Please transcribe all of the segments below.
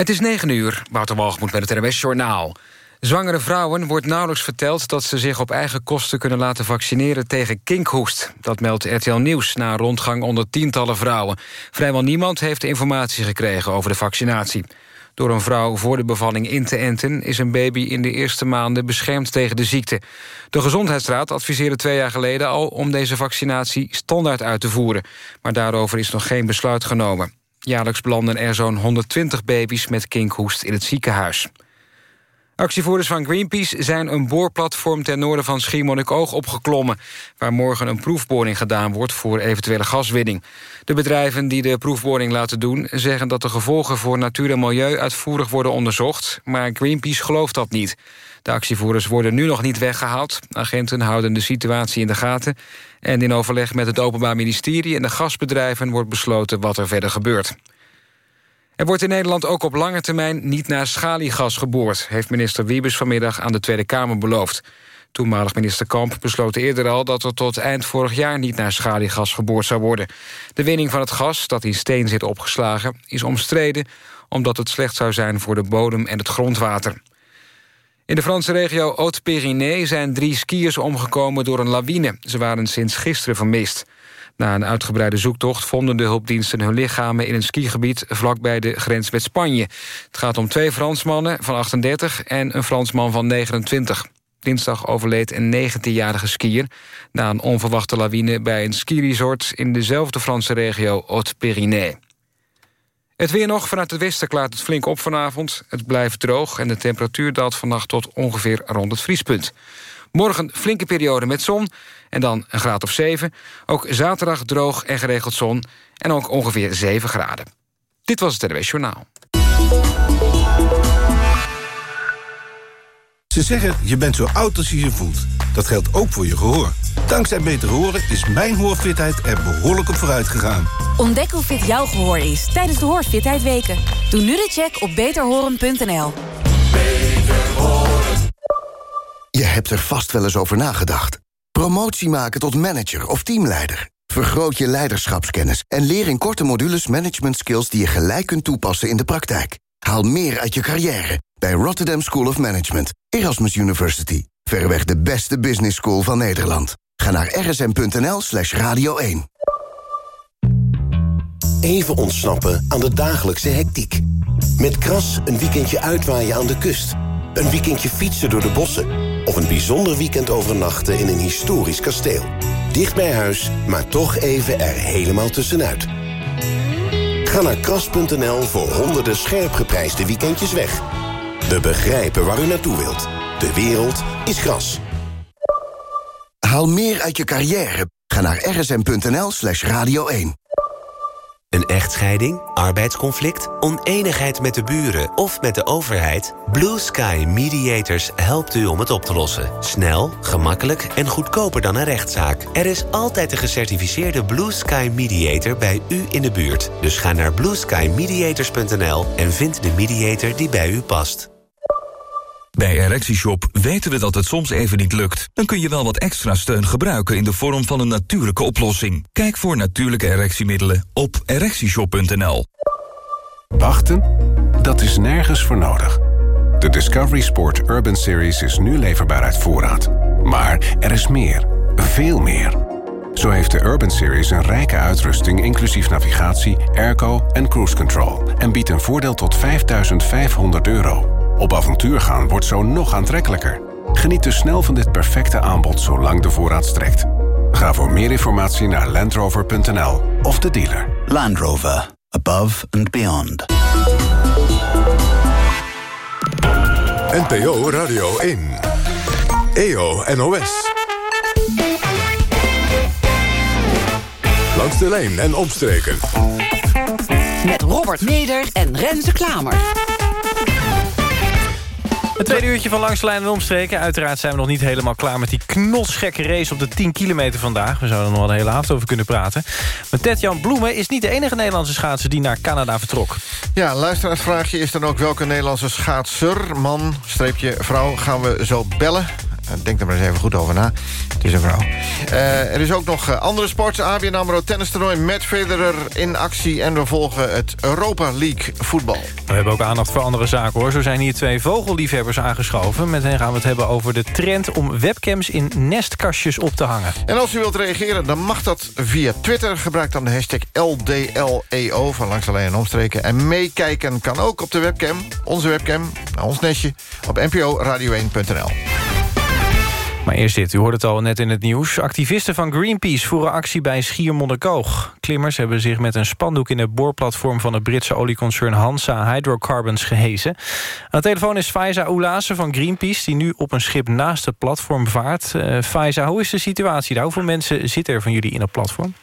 Het is 9 uur, Wouter Walgemoed met het RWS Journaal. Zwangere vrouwen wordt nauwelijks verteld dat ze zich op eigen kosten kunnen laten vaccineren tegen kinkhoest. Dat meldt RTL Nieuws na een rondgang onder tientallen vrouwen. Vrijwel niemand heeft informatie gekregen over de vaccinatie. Door een vrouw voor de bevalling in te enten... is een baby in de eerste maanden beschermd tegen de ziekte. De Gezondheidsraad adviseerde twee jaar geleden al... om deze vaccinatie standaard uit te voeren. Maar daarover is nog geen besluit genomen. Jaarlijks belanden er zo'n 120 baby's met kinkhoest in het ziekenhuis. Actievoerders van Greenpeace zijn een boorplatform... ten noorden van Schiermonnikoog opgeklommen... waar morgen een proefboring gedaan wordt voor eventuele gaswinning. De bedrijven die de proefboring laten doen... zeggen dat de gevolgen voor natuur en milieu uitvoerig worden onderzocht... maar Greenpeace gelooft dat niet. De actievoerders worden nu nog niet weggehaald. Agenten houden de situatie in de gaten... en in overleg met het Openbaar Ministerie en de gasbedrijven... wordt besloten wat er verder gebeurt. Er wordt in Nederland ook op lange termijn niet naar schaliegas geboord... heeft minister Wiebes vanmiddag aan de Tweede Kamer beloofd. Toenmalig minister Kamp besloot eerder al dat er tot eind vorig jaar niet naar schaliegas geboord zou worden. De winning van het gas, dat in steen zit opgeslagen, is omstreden omdat het slecht zou zijn voor de bodem en het grondwater. In de Franse regio Haute-Pyrénées zijn drie skiers omgekomen door een lawine. Ze waren sinds gisteren vermist. Na een uitgebreide zoektocht vonden de hulpdiensten hun lichamen... in een skigebied vlakbij de grens met Spanje. Het gaat om twee Fransmannen van 38 en een Fransman van 29. Dinsdag overleed een 19-jarige skier... na een onverwachte lawine bij een skiresort... in dezelfde Franse regio Haute-Pyrénées. Het weer nog. Vanuit het westen klaart het flink op vanavond. Het blijft droog en de temperatuur daalt vannacht tot ongeveer rond het vriespunt. Morgen flinke periode met zon en dan een graad of 7. Ook zaterdag droog en geregeld zon en ook ongeveer 7 graden. Dit was het RWS Journaal. Ze zeggen, je bent zo oud als je je voelt. Dat geldt ook voor je gehoor. Dankzij Beter Horen is mijn hoorfitheid er behoorlijk op vooruit gegaan. Ontdek hoe fit jouw gehoor is tijdens de Hoorfitheid Weken. Doe nu de check op beterhoren.nl. Je hebt er vast wel eens over nagedacht. Promotie maken tot manager of teamleider. Vergroot je leiderschapskennis en leer in korte modules management skills die je gelijk kunt toepassen in de praktijk. Haal meer uit je carrière bij Rotterdam School of Management, Erasmus University. Verreweg de beste business school van Nederland. Ga naar rsm.nl slash radio 1. Even ontsnappen aan de dagelijkse hectiek. Met Kras een weekendje uitwaaien aan de kust. Een weekendje fietsen door de bossen. Of een bijzonder weekend overnachten in een historisch kasteel. Dicht bij huis, maar toch even er helemaal tussenuit. Ga naar kras.nl voor honderden scherp geprijsde weekendjes weg. We begrijpen waar u naartoe wilt. De wereld is gras. Haal meer uit je carrière. Ga naar rsm.nl slash radio 1. Een echtscheiding, arbeidsconflict, oneenigheid met de buren of met de overheid? Blue Sky Mediators helpt u om het op te lossen. Snel, gemakkelijk en goedkoper dan een rechtszaak. Er is altijd een gecertificeerde Blue Sky Mediator bij u in de buurt. Dus ga naar blueskymediators.nl en vind de mediator die bij u past. Bij ErectieShop weten we dat het soms even niet lukt. Dan kun je wel wat extra steun gebruiken in de vorm van een natuurlijke oplossing. Kijk voor natuurlijke erectiemiddelen op ErectieShop.nl. Wachten? Dat is nergens voor nodig. De Discovery Sport Urban Series is nu leverbaar uit voorraad. Maar er is meer. Veel meer. Zo heeft de Urban Series een rijke uitrusting... inclusief navigatie, airco en cruise control... en biedt een voordeel tot 5500 euro. Op avontuur gaan wordt zo nog aantrekkelijker. Geniet dus snel van dit perfecte aanbod zolang de voorraad strekt. Ga voor meer informatie naar landrover.nl of de dealer. Land Rover. Above and beyond. NPO Radio 1. EO NOS. Langs de lijn en omstreken. Met Robert Meder en Renze Klamer. Een tweede uurtje van Langs de Lijn en Omstreken. Uiteraard zijn we nog niet helemaal klaar met die knotsgekke race op de 10 kilometer vandaag. We zouden er nog wel de hele avond over kunnen praten. Maar Ted-Jan Bloemen is niet de enige Nederlandse schaatser die naar Canada vertrok. Ja, luisteraarsvraagje is dan ook welke Nederlandse schaatser, man, streepje, vrouw, gaan we zo bellen. Denk er maar eens even goed over na. Het is een vrouw. Eh, er is ook nog eh, andere sports. ABN AMRO tennistoernooi met Federer in actie. En we volgen het Europa League voetbal. We hebben ook aandacht voor andere zaken hoor. Zo zijn hier twee vogelliefhebbers aangeschoven. Met hen gaan we het hebben over de trend om webcams in nestkastjes op te hangen. En als u wilt reageren, dan mag dat via Twitter. Gebruik dan de hashtag LDLEO van Langs de Lijn en Omstreken. En meekijken kan ook op de webcam, onze webcam, nou, ons nestje, op nporadio1.nl. Maar eerst dit, u hoort het al net in het nieuws. Activisten van Greenpeace voeren actie bij Schiermonnikoog. Klimmers hebben zich met een spandoek in het boorplatform... van het Britse olieconcern Hansa Hydrocarbons gehezen. Aan de telefoon is Faiza Oulase van Greenpeace... die nu op een schip naast het platform vaart. Uh, Faiza, hoe is de situatie daar? Hoeveel mensen zitten er van jullie in het platform?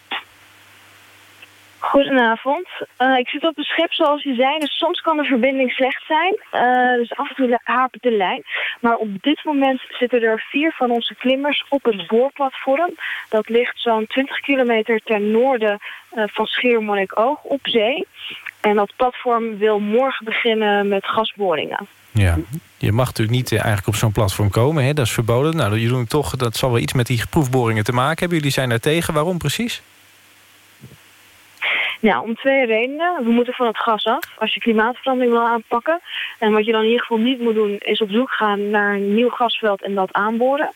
Goedenavond. Uh, ik zit op een schip zoals je zei, dus soms kan de verbinding slecht zijn. Uh, dus af en toe hapert de lijn. Maar op dit moment zitten er vier van onze klimmers op het boorplatform. Dat ligt zo'n 20 kilometer ten noorden uh, van Schiermonnikoog op zee. En dat platform wil morgen beginnen met gasboringen. Ja, je mag natuurlijk niet eigenlijk op zo'n platform komen. Hè? Dat is verboden. Nou, jullie doen toch, dat zal wel iets met die proefboringen te maken hebben. Jullie zijn daar tegen. Waarom precies? Nou, om twee redenen. We moeten van het gas af als je klimaatverandering wil aanpakken. En wat je dan in ieder geval niet moet doen... is op zoek gaan naar een nieuw gasveld en dat aanboren.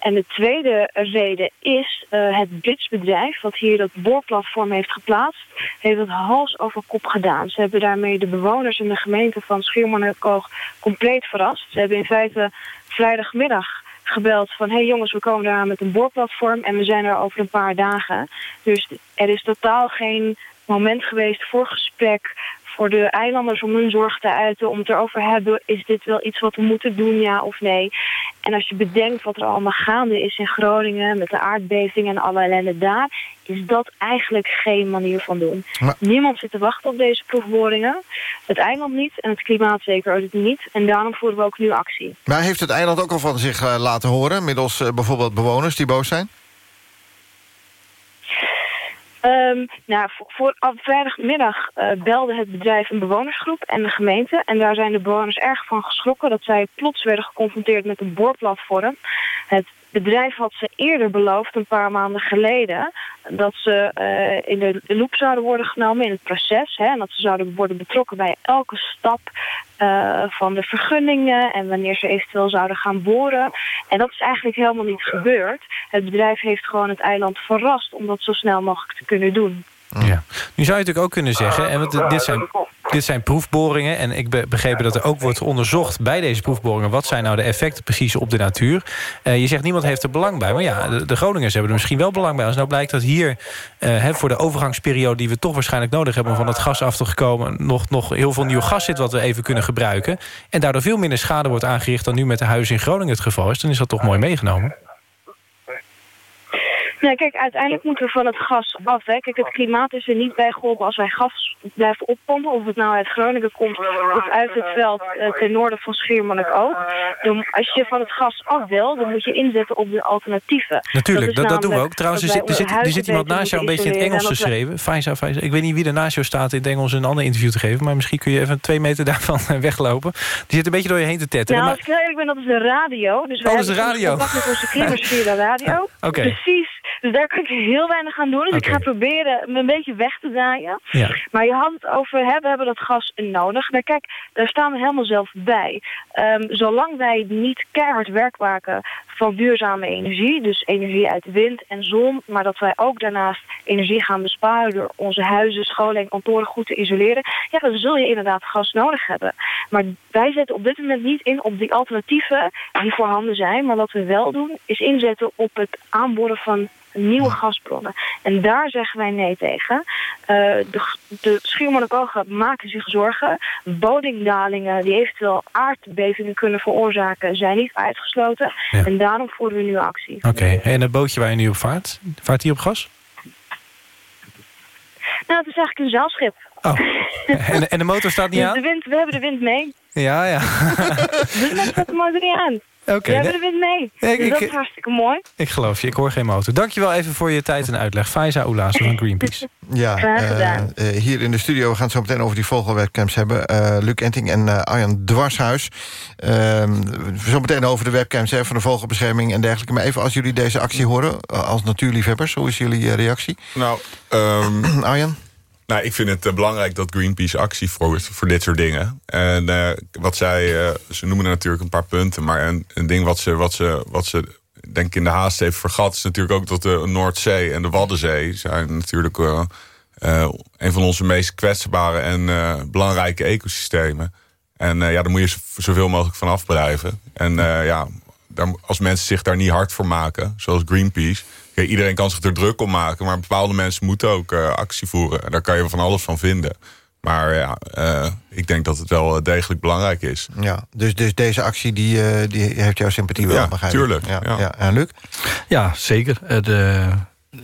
En de tweede reden is uh, het Britsbedrijf... wat hier dat boorplatform heeft geplaatst... heeft het hals over kop gedaan. Ze hebben daarmee de bewoners in de gemeente van Schiermonnikoog compleet verrast. Ze hebben in feite vrijdagmiddag gebeld van... hé hey jongens, we komen eraan met een boorplatform... en we zijn er over een paar dagen. Dus er is totaal geen moment geweest voor gesprek voor de eilanders om hun zorg te uiten, om het erover te hebben, is dit wel iets wat we moeten doen, ja of nee? En als je bedenkt wat er allemaal gaande is in Groningen, met de aardbeving en alle ellende daar, is dat eigenlijk geen manier van doen. Niemand zit te wachten op deze proefboringen. Het eiland niet en het klimaat zeker ook niet. En daarom voeren we ook nu actie. Maar heeft het eiland ook al van zich uh, laten horen, middels uh, bijvoorbeeld bewoners die boos zijn? Um, nou, voor, voor vrijdagmiddag uh, belde het bedrijf een bewonersgroep en de gemeente. En daar zijn de bewoners erg van geschrokken dat zij plots werden geconfronteerd met een boorplatform. Het bedrijf had ze eerder beloofd, een paar maanden geleden... dat ze uh, in de loop zouden worden genomen in het proces. Hè, en dat ze zouden worden betrokken bij elke stap uh, van de vergunningen... en wanneer ze eventueel zouden gaan boren. En dat is eigenlijk helemaal niet gebeurd. Het bedrijf heeft gewoon het eiland verrast om dat zo snel mogelijk te kunnen doen. Ja. Nu zou je natuurlijk ook kunnen zeggen... en want dit zijn, dit zijn proefboringen... en ik be begrepen dat er ook wordt onderzocht bij deze proefboringen... wat zijn nou de effecten precies op de natuur. Uh, je zegt niemand heeft er belang bij. Maar ja, de, de Groningers hebben er misschien wel belang bij. Als nou blijkt dat hier uh, hè, voor de overgangsperiode... die we toch waarschijnlijk nodig hebben om van het gas af te komen... nog, nog heel veel nieuw gas zit wat we even kunnen gebruiken... en daardoor veel minder schade wordt aangericht... dan nu met de huizen in Groningen het geval is... dan is dat toch mooi meegenomen. Ja, kijk, uiteindelijk moeten we van het gas af. Hè. Kijk, het klimaat is er niet bij geholpen als wij gas blijven oppompen. Of het nou uit Groningen komt of uit het veld uh, ten noorden van Schiermonnikoog. Dan, als je van het gas af wil, dan moet je inzetten op de alternatieven. Natuurlijk, dat, dat, doen we ook. Trouwens, er zit, er zit, er zit iemand naast jou een beetje in het Engels geschreven. Faiza, Faiza. Ik weet niet wie er naast jou staat in het Engels een ander interview te geven. Maar misschien kun je even twee meter daarvan weglopen. Die zit een beetje door je heen te tetteren. Nou, als ik heel eerlijk ben, dat is de radio. Dus oh, dat is de radio. met onze klimmers via de radio. Oké. Okay. Precies. Dus daar kan ik heel weinig aan doen. Dus okay. ik ga proberen me een beetje weg te draaien. Ja. Maar je had het over, hè, we hebben dat gas nodig. Nou kijk, daar staan we helemaal zelf bij. Um, zolang wij niet keihard werk maken van duurzame energie... dus energie uit wind en zon... maar dat wij ook daarnaast energie gaan besparen... door onze huizen, scholen en kantoren goed te isoleren... ja, dan zul je inderdaad gas nodig hebben. Maar wij zetten op dit moment niet in op die alternatieven die voorhanden zijn... maar wat we wel doen, is inzetten op het aanboren van nieuwe gasbronnen. En daar zeggen wij nee tegen. Uh, de, de Schiermonnikogen maken zich zorgen. Bodingdalingen die eventueel aardbevingen kunnen veroorzaken... zijn niet uitgesloten. Ja. En daarom voeren we nu actie. Oké, okay. en het bootje waar je nu op vaart? Vaart die op gas? Nou, het is eigenlijk een zeilschip. Oh. En, en de motor staat niet dus aan? De wind, we hebben de wind mee. Ja, ja. Dus mensen zetten maar er niet aan. Oké, Jij nee. bent er weer mee. Ik- dus dat ik- is hartstikke mooi. Ik geloof je, ik hoor geen motor. Dankjewel even voor je tijd en uitleg. Faiza Oelaas van Greenpeace. Ja, eh, eh, hier in de studio, we gaan het zo meteen over die vogelwebcams hebben. Eh, Luc Enting en eh, Arjan Dwarshuis. Ehm zo meteen over de webcams hè, van de vogelbescherming en dergelijke. Maar even als jullie deze actie horen, als natuurliefhebbers... hoe is jullie reactie? Nou, ehm, Arjan? Nou, ik vind het eh, belangrijk dat Greenpeace actie voert voor dit soort dingen. En eh, wat zij, eh, ze noemen natuurlijk een paar punten, maar een, een ding wat ze, wat ze, wat ze denk ik in de haast heeft vergat, is natuurlijk ook dat de Noordzee en de Waddenzee zijn natuurlijk een van onze meest kwetsbare en belangrijke ecosystemen. En ja, daar moet je zoveel mogelijk van afblijven. En ja, daar, als mensen zich daar niet hard voor maken, zoals Greenpeace. Kijk, iedereen kan zich er druk om maken, maar bepaalde mensen moeten ook eh, actie voeren. En daar kan je van alles van vinden. Maar ja, eh, ik denk dat het wel eh, degelijk belangrijk is. Ja, dus, dus deze actie die, eh, die heeft jouw sympathie wel, Ja, begrijp ik. tuurlijk, Ja, ja. ja. En Luc? Ja, zeker. Eh, De,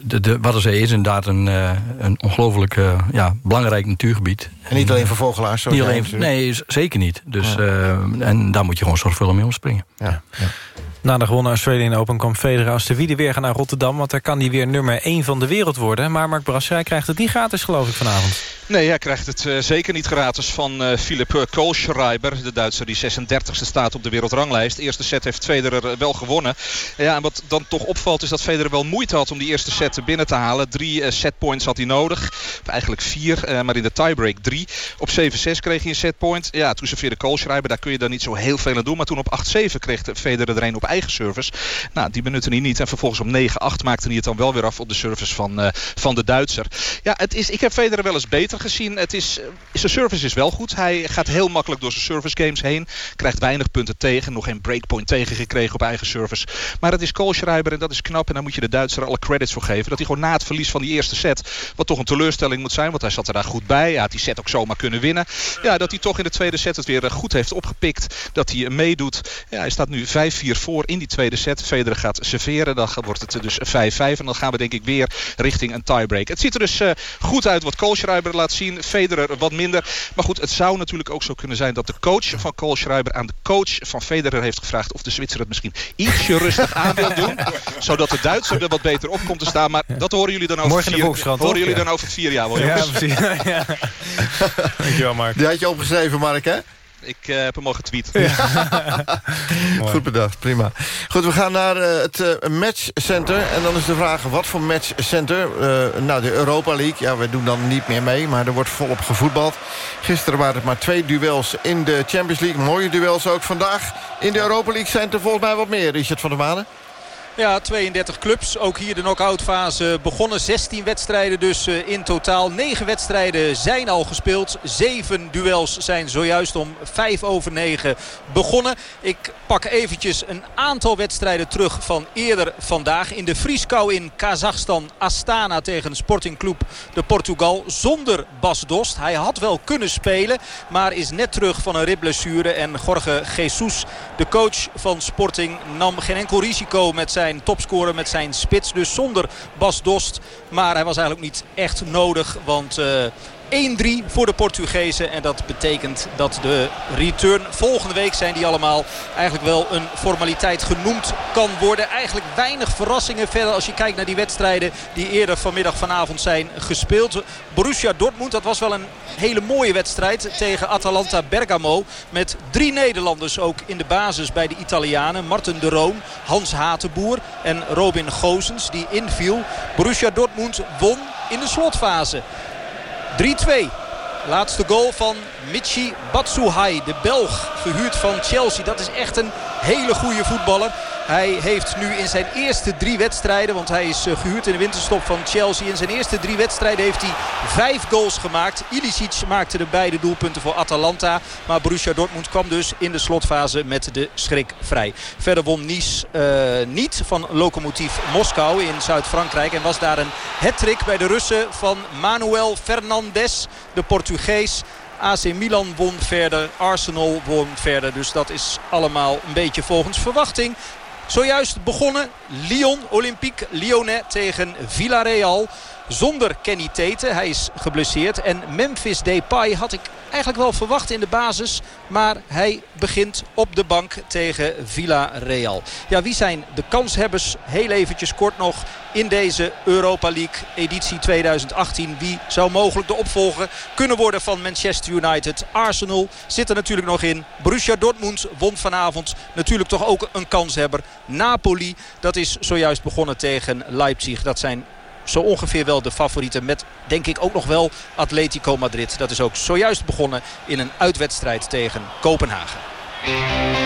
de, de Waddenzee is inderdaad een, eh, een ongelooflijk eh, ja, belangrijk natuurgebied. En niet alleen voor vogelaars, Niet alleen, nee, zeker niet. Dus, eh, en daar moet je gewoon zorgvuldig mee omspringen. Ja, Na de gewonnen Australian Open kwam Federer als de wiede weer naar Rotterdam... want daar kan hij weer nummer 1 van de wereld worden. Maar Mark Brasser krijgt het niet gratis, geloof ik, vanavond. Nee, hij krijgt het eh, zeker niet gratis van eh Philip Kohlschreiber. De Duitser die 36e staat op de wereldranglijst. De eerste set heeft Federer eh, wel gewonnen. Ja, en wat dan toch opvalt is dat Federer wel moeite had om die eerste set binnen te halen. Drie setpoints had hij nodig. Eigenlijk vier, maar in de tiebreak drie. Op 7-6 kreeg hij een setpoint. Ja, toen serveerde Kohlschreiber. Daar kun je dan niet zo heel veel aan doen. Maar toen op 8-7 kreeg Federer er een op eigen service. Nou, die benutte hij niet. En vervolgens op 9-8 maakte hij het dan wel weer af op de service van, eh, van de Duitser. Ja, het is, ik heb Federer wel eens beter gezien. Het is, eh, zijn service is wel goed. Hij gaat heel makkelijk door zijn service games heen. Krijgt weinig punten tegen. Nog geen breakpoint tegengekregen op eigen service. Maar het is Kohlschreiber en dat is knap. En daar moet je de Duitser alle credits voor geven. Dat hij gewoon na het verlies van die eerste set... wat toch een teleurstelling moet zijn. Want hij zat er daar goed bij. Hij had die set ook zomaar kunnen winnen. Ja, dat hij toch in de tweede set het weer eh, goed heeft opgepikt. Dat hij meedoet. Ja, hij staat nu 5-4 voor in die tweede set. Federer gaat serveren. Dan wordt het dus 5-5. En dan gaan we denk ik weer richting een tiebreak. Het ziet er dus eh, goed uit wat Kohlschreiber laat zien. Federer wat minder. Maar goed, het zou natuurlijk ook zo kunnen zijn dat de coach van Kohlschreiber aan de coach van Federer heeft gevraagd of de Zwitser het misschien ietsje rustig aan wil doen. Zodat de Duitser er wat beter op komt te staan. Maar dat horen jullie dan over Morgen vier, Volkskrant, horen jullie Ja. dan over vier jaar wel. Ja, precies. Ja. Dankjewel, Mark. Die had je opgeschreven, Mark, hè? Ik eh, heb hem al getweet. Goed bedacht, prima. Goed, we gaan naar eh, het eh, matchcenter. En dan is de vraag, wat voor matchcenter? Nou, de Europa League, ja, we doen dan niet meer mee... maar er wordt volop gevoetbald. Gisteren waren het maar twee duels in de Champions League. Mooie duels ook vandaag. In de Europa League zijn er volgens mij wat meer, Richard van der Manen. Ja, 32 clubs. Ook hier de knock-out fase begonnen. 16 wedstrijden dus eh, in totaal. 9 wedstrijden zijn al gespeeld. 7 duels zijn zojuist om 5 over 9 begonnen. Ik pak eventjes een aantal wedstrijden terug van eerder vandaag. In de vrieskou in Kazachstan. Astana tegen Sporting Club de Portugal. Zonder Bas Dost. Hij had wel kunnen spelen. Maar is net terug van een ribblessure. En Jorge Jesus, de coach van Sporting, nam geen enkel risico met zijn topscorer, met zijn spits. Dus zonder Bas Dost. Maar hij was eigenlijk niet echt nodig. Want... eh, 1-3 voor de Portugezen. En dat betekent dat de return volgende week zijn die allemaal eigenlijk wel een formaliteit genoemd kan worden. Eigenlijk weinig verrassingen verder als je kijkt naar die wedstrijden die eerder vanmiddag vanavond zijn gespeeld. Borussia Dortmund, dat was wel een hele mooie wedstrijd tegen Atalanta Bergamo. Met drie Nederlanders ook in de basis bij de Italianen. Marten de Roon, Hans Hatenboer en Robin Gozens die inviel. Borussia Dortmund won in de slotfase. 3-2. Laatste goal van Michi Batsuhai, de Belg, gehuurd van Chelsea. Dat is echt een hele goede voetballer. Hij heeft nu in zijn eerste drie wedstrijden, want hij is eh, gehuurd in de winterstop van Chelsea. In zijn eerste drie wedstrijden heeft hij vijf goals gemaakt. Ilicic maakte de beide doelpunten voor Atalanta. Maar Borussia Dortmund kwam dus in de slotfase met de schrik vrij. Verder won Nice eh, niet van Lokomotief Moskou in Zuid-Frankrijk. En was daar een hat-trick bij de Russen van Manuel Fernandes, de Portugees. AC Milan won verder, Arsenal won verder. Dus dat is allemaal een beetje volgens verwachting. Zojuist begonnen Lyon, Olympique Lyonnais tegen Villarreal. Zonder Kenny Tete. Hij is geblesseerd. En Memphis Depay had ik eigenlijk wel verwacht in de basis. Maar hij begint op de bank tegen Villarreal. Ja, wie zijn de kanshebbers? Heel eventjes kort nog in deze Europa League editie 2018. Wie zou mogelijk de opvolger kunnen worden van Manchester United? Arsenal zit er natuurlijk nog in. Borussia Dortmund won vanavond natuurlijk toch ook een kanshebber. Napoli, dat is zojuist begonnen tegen Leipzig. Dat zijn zo ongeveer wel de favorieten. Met denk ik ook nog wel Atletico Madrid. Dat is ook zojuist begonnen in een uitwedstrijd tegen Kopenhagen.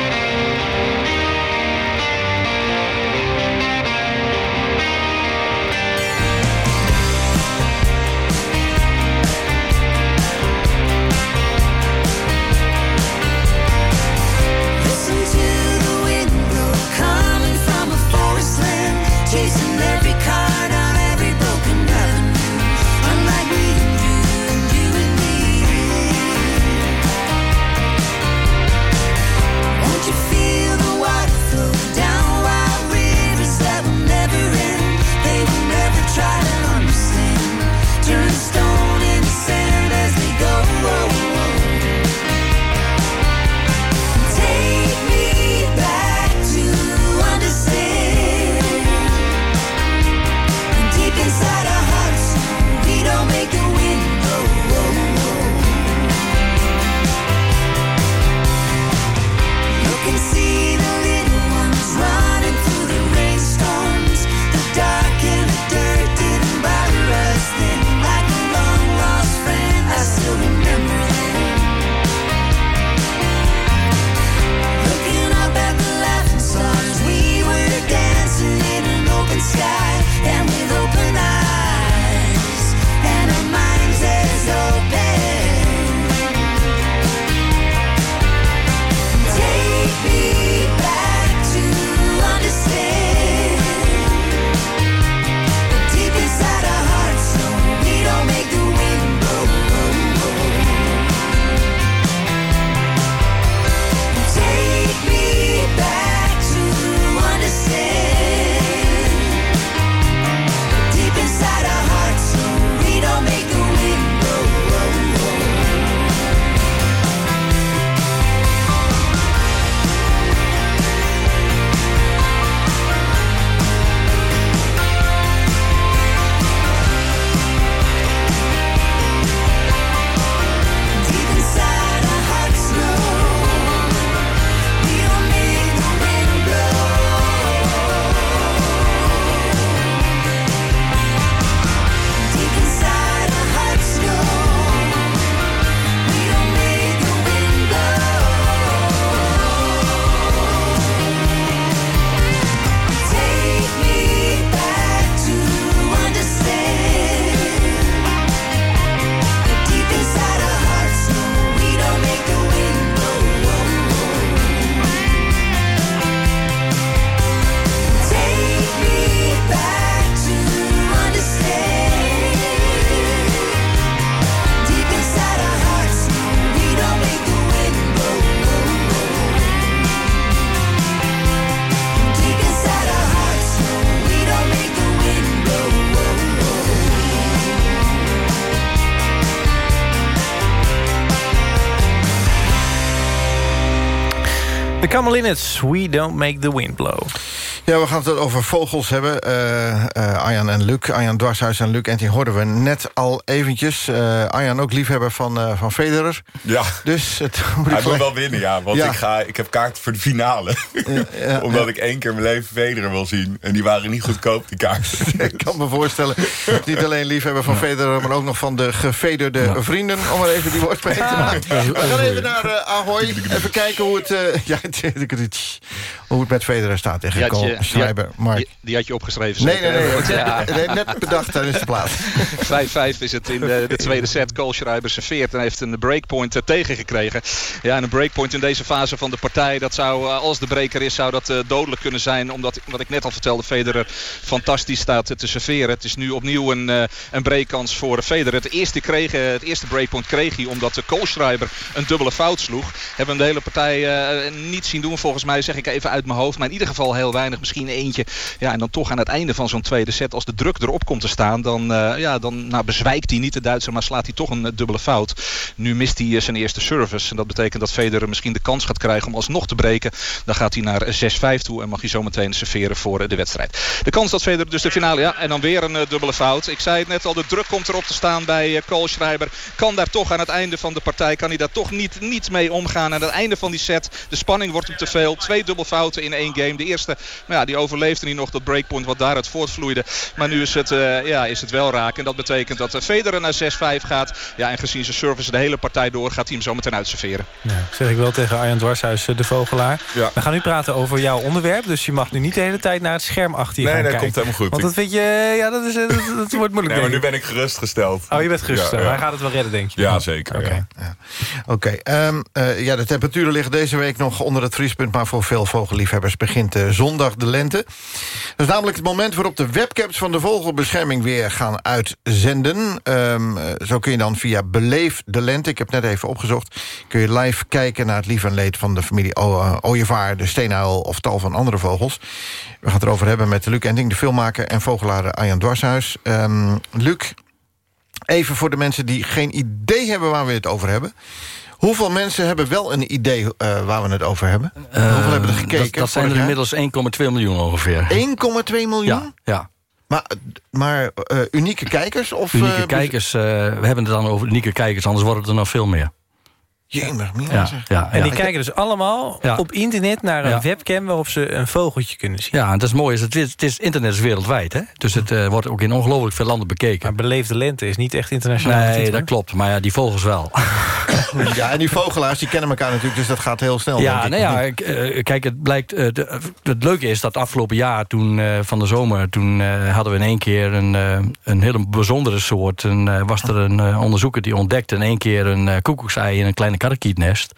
Kamerlinnets, We Don't Make the Wind Blow. Ja, we gaan het over vogels hebben. Eh, Arjan en Luc, Arjan Dwarshuis en Luc en die hoorden we net al eventjes. Eh, Arjan ook liefhebber van, eh, van Federer. Ja. Dus het moet Hij ik wil gelijk- wel winnen, ja. Want Ja. Ik, ga, ik heb kaarten voor de finale. ja, Omdat ja. ik één keer mijn leven Federer wil zien. En die waren niet goedkoop, die kaarten. Ik kan me voorstellen, niet alleen liefhebber van Federer... maar ook nog van de gevederde vrienden... om maar even die woordspeling te maken. We gaan even naar eh, Ahoy. Even kijken hoe het, eh, ja, hoe het met Federer staat tegen Die had je- Cole Schreiber. Mark. Die, die had je opgeschreven. Nee, nee, nee. Ja. nee, Net bedacht tijdens de plaats. 5-5 is het in de, de tweede set. Koolschreiber serveert en heeft een breakpoint eh, tegengekregen. Ja, en een breakpoint in deze fase van de partij... dat zou, eh, als de breker is, zou dat eh, dodelijk kunnen zijn. Omdat, wat ik net al vertelde, Federer fantastisch staat te serveren. Het is nu opnieuw een, eh, een breakkans voor Federer. Het eerste, kreeg, eh, het eerste breakpoint kreeg hij omdat de Koolschreiber een dubbele fout sloeg. Hebben hem de hele partij eh, niet zien doen. Volgens mij zeg ik even uit mijn hoofd. Maar in ieder geval heel weinig. Misschien eentje. Ja, en dan toch aan het einde van zo'n tweede set. Als de druk erop komt te staan. Dan, eh, ja, dan nou, bezwijkt hij niet de Duitser. Maar slaat hij toch een eh, dubbele fout. Nu mist hij eh, zijn eerste service. En dat betekent dat Federer misschien de kans gaat krijgen om alsnog te breken. Dan gaat hij naar 6-5 toe. En mag hij zometeen serveren voor de wedstrijd. De kans dat Federer dus de finale... Ja, en dan weer een dubbele fout. Ik zei het net al. De druk komt erop te staan bij eh, Koolschreiber. Kan daar toch aan het einde van de partij... kan hij daar toch niet, niet mee omgaan. Aan het einde van die set. De spanning wordt hem te veel. Twee dubbelfouten in één game. De eerste, nou ja, die overleefde niet nog. Dat breakpoint wat daaruit voortvloeide. Maar nu is het, eh, ja, is het wel raak. En dat betekent dat eh, Federer naar 6-5 gaat. Ja, en gezien zijn service de hele partij door... gaat hij hem zo meteen uitserveren. Ja, zeg ik wel tegen Arjan Dwarshuis, eh, de vogelaar. Ja. We gaan nu praten over jouw onderwerp. Dus je mag nu niet de hele tijd naar het scherm achter je Nee, gaan nee, kijken. komt helemaal goed. Want dat vind je, ja, dat, is, dat, dat wordt moeilijk. Nee, maar nu ben ik gerustgesteld. Oh, je bent gerustgesteld. Ja, ja. Hij gaat het wel redden, denk je? Ja, zeker. ja. Oké, ehm, eh, ja, de temperaturen liggen deze week nog onder het vriespunt... maar voor veel vogelliefhebbers begint eh, zondag de lente. Dat is namelijk het moment waarop de webcams van de vogelbescherming... weer gaan uitzenden. Ehm, eh, zo kun je dan via Beleef de Lente, ik heb net even opgezocht... kun je live kijken naar het lief en leed van de familie o eh, de steenuil of tal van andere vogels. We gaan het erover hebben met Luc Ending, de filmmaker... en vogelaar Arjan Dwarshuis. Ehm, Luc, even voor de mensen die geen idee hebben waar we het over hebben... Hoeveel mensen hebben wel een idee eh, waar we het over hebben? Hoeveel hebben er gekeken? Eh, Dat, dat zijn er inmiddels 1,2 miljoen ongeveer. 1,2 miljoen? Ja, ja. Maar, maar eh, unieke kijkers? Of, Unieke kijkers, we hebben het dan over unieke kijkers... anders wordt het er nog veel meer. Jemig, Mina, Ja, zeg. ja, En die ja. kijken dus allemaal Ja. op internet naar een Ja. webcam... waarop ze een vogeltje kunnen zien. Ja, en dat is mooi. is Het, is, het is internet is wereldwijd, hè? Dus het eh, wordt ook in ongelooflijk veel landen bekeken. Maar beleefde lente is niet echt internationaal. Nee, dat klopt. Maar ja, die vogels wel. Ja, en die vogelaars die kennen elkaar natuurlijk, dus dat gaat heel snel. Ja, denk ik. nou ja, ik, eh, kijk, het blijkt. eh, de- het leuke is dat afgelopen jaar, toen eh, van de zomer, toen eh, hadden we in één keer een, eh, een hele bijzondere soort. En eh, was er een eh, onderzoeker die ontdekte in één keer een eh, koekoeksei in een kleine karrekietnest.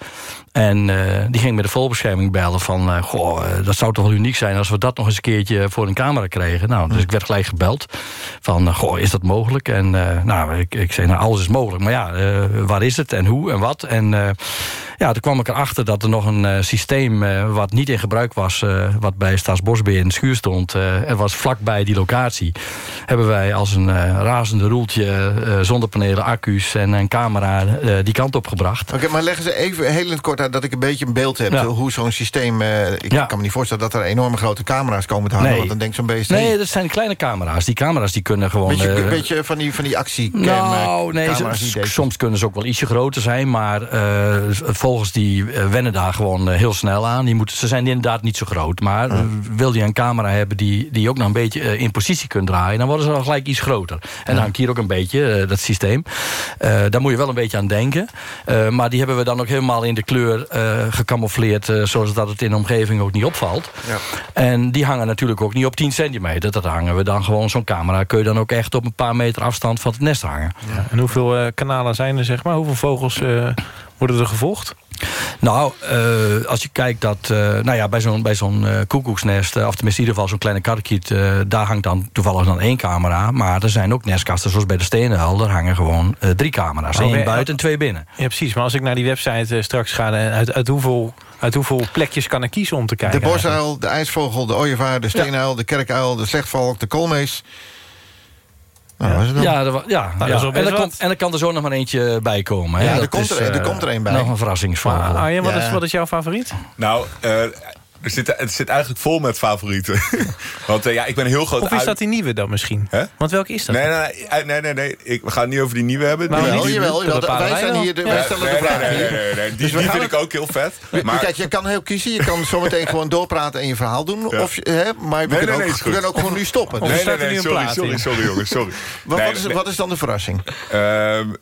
En eh, die ging met de volbescherming bellen van... eh, goh, eh, dat zou toch wel uniek zijn als we dat nog eens een keertje voor een camera kregen. Nou, dus ik werd gelijk gebeld van, goh, is dat mogelijk? En nou, ik, ik zei, nou, alles is mogelijk. Maar ja, waar is het en hoe en wat? En ja, toen kwam ik erachter dat er nog een systeem... wat niet in gebruik was, wat bij Staatsbosbeheer in de schuur stond... er was vlakbij die locatie... hebben wij als een razende roeltje zonnepanelen, accu's en een camera... die kant op gebracht. Oké, maar leggen ze even heel kort uit dat ik een beetje een beeld heb... Ja. hoe zo'n systeem... eh, ik Ja. kan me niet voorstellen dat er enorme grote camera's komen te hangen... Nee. want dan denkt zo'n beest... Nee, hey, dat zijn kleine camera's. Die camera's die kunnen gewoon... beetje, eh, een beetje van die, van die actiecam nou, nee, soms kunnen ze ook wel ietsje groter zijn... maar eh, vogels die eh, wennen daar gewoon eh, heel snel aan. Die moeten, ze zijn inderdaad niet zo groot. Maar eh, wil je een camera hebben die, die je ook nog een beetje eh, in positie kunt draaien... dan worden ze al gelijk iets groter. En dan hangt hier ook een beetje, eh, dat systeem. Eh, daar moet je wel een beetje aan denken. Eh, maar die hebben we dan ook helemaal in de kleur eh gecamoufleerd... eh, zodat het in de omgeving ook niet opvalt. Ja. En die hangen natuurlijk ook niet op 10 centimeter. Dat hangen we dan gewoon, zo'n camera... kun je dan ook echt op een paar meter afstand van het nest hangen. Ja, En hoeveel eh, kanalen zijn er, zeg maar? Hoeveel vogels eh, worden er gevolgd? Nou, eh, als je kijkt dat... eh, nou ja, bij zo'n bij zo'n eh, koekoeksnest... of tenminste in ieder geval zo'n kleine karkiet... eh, daar hangt dan toevallig dan één camera. Maar er zijn ook nestkasten, zoals bij de steenuil... daar hangen gewoon eh, drie camera's. Oh, één maar- buiten en twee binnen. Ja, precies. Maar als ik naar die website straks ga... Uit, uit, hoeveel, uit hoeveel plekjes kan ik kiezen om te kijken? De bosuil, de ijsvogel, de ooievaar, de steenuil... de kerkuil, de slechtvalk, de koolmees. Nou. Ja, ja, ja. wel best en, er komt, en er kan er zo nog maar eentje bij komen. hè. Ja, er Dat komt er- is, er eh, komt er één bij. Nog een verrassingsvogel. Maar, Arjen, wat, Ja. is, wat is jouw favoriet? Nou, eh, er zit, het zit eigenlijk vol met favorieten. Want eh, ja, ik ben een heel groot... Of is dat die nieuwe dan misschien? Want welke is dat? Nee, nee, nee, eh, nee, nee, nee. Ik, we gaan het niet over die nieuwe hebben. Maar Die- niet- die- Jawel, jawel, dat bepalen wij zijn wel. hier, de, Ja. wij Nee, stellen nee, de vraag nee, hier. nee, nee, nee. Die, Dus die vind ik ook heel vet. Maar, Kijk, je kan heel kiezen. Je kan zometeen gewoon doorpraten en je verhaal doen. Ja. Of, je- hè, maar we Nee, kunnen, nee, nee, ook, is we goed. kunnen ook gewoon nu stoppen. Dus sorry, sorry, sorry, jongens, sorry. wat, Nee, wat, is, nee. wat is dan de verrassing? Ehm,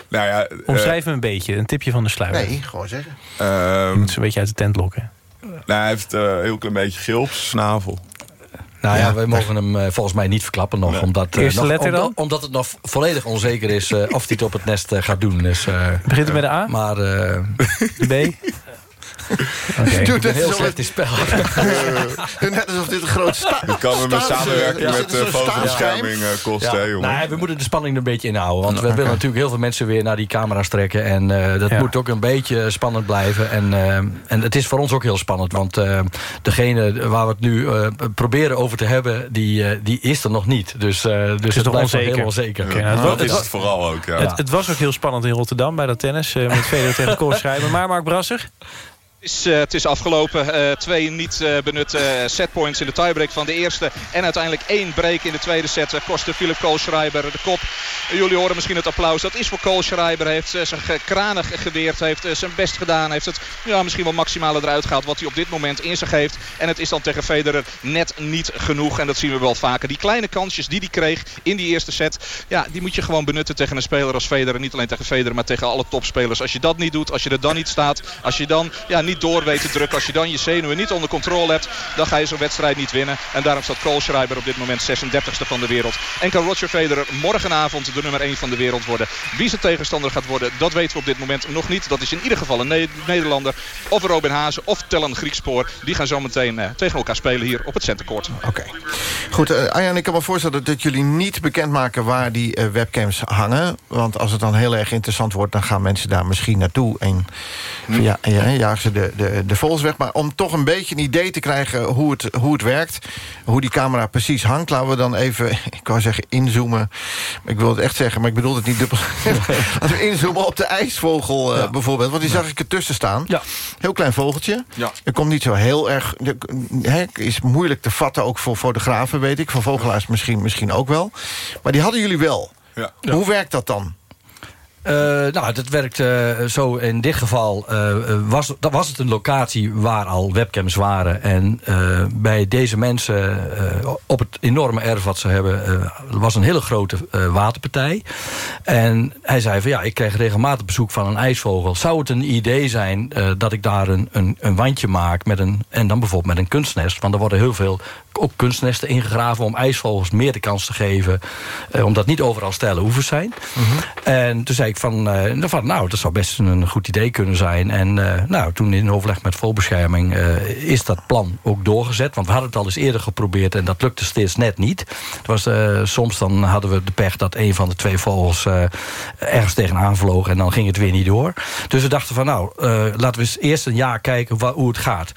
nou ja... eh, Omschrijf me een beetje, een tipje van de sluier. Nee, gewoon zeggen. ehm, Je moet ze een beetje uit de tent lokken. Nou, hij heeft eh, een heel klein beetje geel op zijn snavel. Nou ja, Ja. wij mogen hem eh, volgens mij niet verklappen nog. Omdat, eh, Eerste nog- letter dan? omdat, omdat het nog volledig onzeker is of hij het op het nest gaat doen. Dus, eh, Begint het met de A? maar eh, De B? Doe ik ben net heel slecht in het- spel. Doe net alsof dit een groot sta Dat kan met samenwerking met een uh, soort vogelbescherming eh, kosten, hè, jongen. Nee, we moeten de spanning er een beetje inhouden. Want we willen natuurlijk heel veel mensen weer naar die camera's trekken. En eh, dat Ja. moet ook een beetje spannend blijven. En, eh, en het is voor ons ook heel spannend. Want eh, degene waar we het nu eh, proberen over te hebben... die, eh, die is er nog niet. Dus, eh dus het, is nog onzeker. heel onzeker. Nou, het dat is het het vooral ook, ja. Het, het was ook heel spannend in Rotterdam bij dat tennis. eh, met Federer tegen Koolschrijver. Maar Mark Brasser? Is, eh, het is afgelopen. Eh, twee niet eh, benutte setpoints in de tiebreak van de eerste. En uiteindelijk één break in de tweede set. kostte Philip Koolschreiber de kop. Jullie horen misschien het applaus. Dat is voor Koolschreiber. Heeft zijn ge- geweerd. Heeft zijn best gedaan. Heeft het ja, misschien wel maximale eruit gehaald. Wat hij op dit moment in zich heeft. En het is dan tegen Federer net niet genoeg. En dat zien we wel vaker. Die kleine kansjes die hij kreeg in die eerste set. Ja, die moet je gewoon benutten tegen een speler als Federer. Niet alleen tegen Federer, maar tegen alle topspelers. Als je dat niet doet, als je er dan niet staat. Als je dan ja, niet door weet te drukken. Als je dan je zenuwen niet onder controle hebt. Dan ga je zo'n wedstrijd niet winnen. En daarom staat Koolschreiber op dit moment 36e van de wereld. En kan Roger Federer morgenavond de nummer 1 van de wereld worden. Wie zijn tegenstander gaat worden, dat weten we op dit moment nog niet. Dat is in ieder geval een Ne- Nederlander. Of Robin Hazen of Tellen Griekspoor. Die gaan zo meteen eh, tegen elkaar spelen hier op het centercourt. Oké. Goed, eh, Arjan, ik kan me voorstellen dat jullie niet bekendmaken waar die eh, webcams hangen. Want als het dan heel erg interessant wordt, dan gaan mensen daar misschien naartoe. En ja, ja, jagen ze de, de, de vogels weg. Maar om toch een beetje een idee te krijgen hoe het, hoe het werkt. Hoe die camera precies hangt. Laten we dan even, ik wou zeggen inzoomen. Ik wil het echt zeggen, maar ik bedoel het niet dubbel. Laten we inzoomen op de ijsvogel eh, bijvoorbeeld. Want die zag ik ertussen staan. Ja. Heel klein vogeltje. Ja. Er komt niet zo heel erg... de- Hè, is moeilijk te vatten, ook voor fotografen, weet ik. Voor vogelaars misschien, misschien ook wel. Maar die hadden jullie wel. Ja. Hoe werkt dat dan? Eh, nou, dat werkt eh, zo. In dit geval eh, was, dat was het een locatie waar al webcams waren. En bij deze mensen op het enorme erf wat ze hebben... was een hele grote waterpartij. En hij zei van ja, ik krijg regelmatig bezoek van een ijsvogel. Zou het een idee zijn dat ik daar een, een, een wandje maak... Met een, en dan bijvoorbeeld met een kunstnest? Want er worden heel veel ook kunstnesten ingegraven... om ijsvogels meer de kans te geven... eh, omdat niet overal stijle oevers zijn. En toen zei ik van, eh, van, nou, dat zou best een goed idee kunnen zijn. En eh, nou, toen in overleg met volbescherming is dat plan ook doorgezet. Want we hadden het al eens eerder geprobeerd en dat lukte steeds net niet. Het was, soms dan hadden we de pech dat een van de twee vogels ergens tegenaan vloog... en dan ging het weer niet door. Dus we dachten van, nou, laten we eens eerst een jaar kijken hoe het gaat.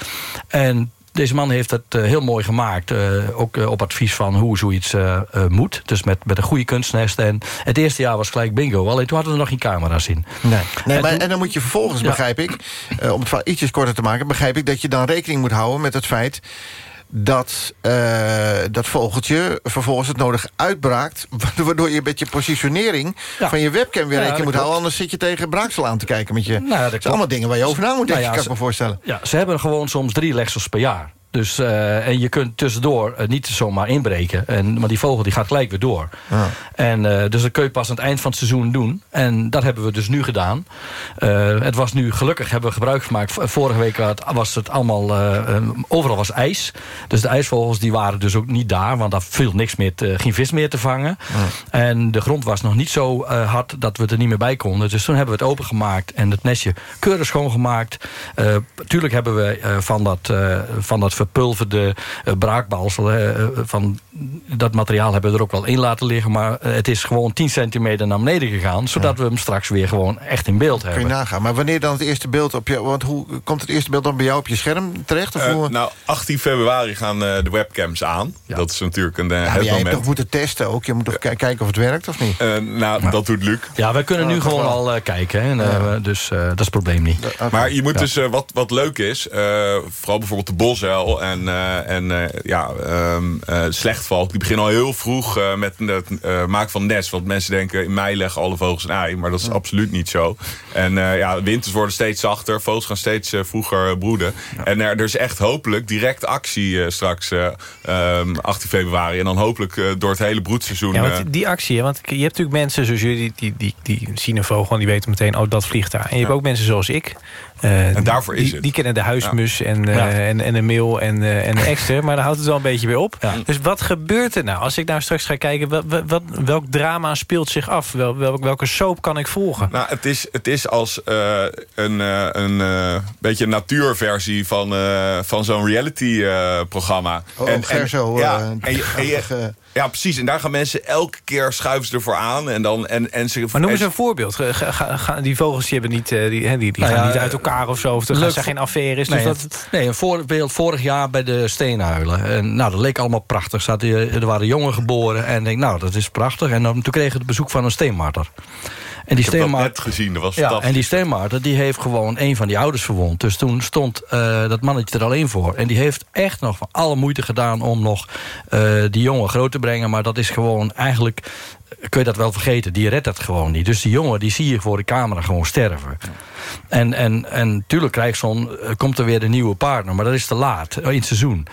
En deze man heeft het eh, heel mooi gemaakt. eh, ook eh, op advies van hoe zoiets moet. Dus met, met een goede kunstnest. En het eerste jaar was gelijk bingo. Alleen toen hadden we nog geen camera's in. Nee, nee En maar, en dan moet je vervolgens, Ja. begrijp ik... om het ietsjes korter te maken... begrijp ik dat je dan rekening moet houden met het feit... dat eh, dat vogeltje vervolgens het nodig uitbraakt... waardoor je met je positionering Ja. van je webcam weer rekening moet houden... anders zit je tegen braaksel aan te kijken met je... Nou, dat zijn allemaal dingen waar je over na moet denken, Nou ja, kan ik me voorstellen. Ja, ze hebben gewoon soms drie legsels per jaar. Dus, eh, en je kunt tussendoor eh, niet zomaar inbreken. En, maar die vogel die gaat gelijk weer door. En, eh, dus dat kun je pas aan het eind van het seizoen doen. En dat hebben we dus nu gedaan. Het was nu gelukkig, hebben we gebruik gemaakt. Vorige week was het allemaal... eh, eh, overal was ijs. Dus de ijsvogels die waren dus ook niet daar. Want daar viel niks meer, te- geen vis meer te vangen. En de grond was nog niet zo hard dat we er niet meer bij konden. Dus toen hebben we het opengemaakt. En het nestje keurig schoongemaakt. Eh tuurlijk hebben we van, dat, van dat verpulverde eh, braakbalsel... eh, van dat materiaal hebben we er ook wel in laten liggen. Maar eh, het is gewoon 10 centimeter naar beneden gegaan. Zodat we hem straks weer gewoon echt in beeld Kun je hebben. nagaan. Maar wanneer dan het eerste beeld op je... Want hoe komt het eerste beeld dan bij jou op je scherm terecht? Of Eh, hoe? nou, 18 februari gaan eh, de webcams aan. Dat is natuurlijk een Ja, het jij moment. toch moeten testen ook? Je moet toch ki- kijken of het werkt of niet? Eh, nou, dat doet Luc. Ja, wij kunnen nu gewoon wel. al eh, kijken. Hè, en, eh, Dus eh, dat is het probleem niet. Maar je moet Ja. dus, wat, wat leuk is, eh, vooral bijvoorbeeld de bosuil en, eh, en eh, ja, ehm, eh, slechtvalk, die beginnen al heel vroeg eh, met het eh, maken van nest. Want mensen denken, in mei leggen alle vogels een ei, maar dat is absoluut niet zo. En eh, ja, de winters worden steeds zachter, vogels gaan steeds vroeger broeden. En er, er is echt hopelijk direct actie straks eh, ehm, 18 februari. En dan hopelijk door het hele broedseizoen. Ja, want die actie, want je hebt natuurlijk mensen zoals jullie... die, die, die zien een vogel en die weten meteen, oh, dat vliegt daar. En je hebt ook mensen zoals ik, Eh, En daarvoor is die, het. Die kennen de huismus en, eh, Ja. en, en de mail en, eh, en de extra. maar daar houdt het wel een beetje weer op. Dus wat gebeurt er nou? Als ik nou straks ga kijken, wat, welk drama speelt zich af? Wel, welk- welke soap kan ik volgen? Nou, het is, het is als eh, een, eh, een beetje een natuurversie van, eh, van zo'n reality-programma. Oh, Gerzo, ja, eh, en je- en je- ja, precies. En daar gaan mensen elke keer schuiven ze ervoor aan. En dan, en, en ze, Maar noem eens en- een voorbeeld. Ga- ga- ga- ga- die vogels die hebben niet, eh, die, hè, die, die Nou gaan ja, niet uit elkaar of zo. Of er leuk zijn geen voor- affaires. Dus Nee, dat, een- nee, een voorbeeld vorig jaar bij de Steenhuilen. En, nou, dat leek allemaal prachtig. Zat, hier- er waren jongen geboren en ik denk, nou, dat is prachtig. En dan, toen kregen we het bezoek van een steenmarter. En die dat net gezien, dat was Ja, en die steenmarter die heeft gewoon een van die ouders verwond. Dus toen stond eh, dat mannetje er alleen voor. En die heeft echt nog van alle moeite gedaan om nog eh, die jongen groot te brengen. Maar dat is gewoon eigenlijk, kun je dat wel vergeten, die redt het gewoon niet. Dus die jongen die zie je voor de camera gewoon sterven. En, en, en tuurlijk krijgt zo'n, eh, komt er weer een nieuwe partner, maar dat is te laat in het seizoen.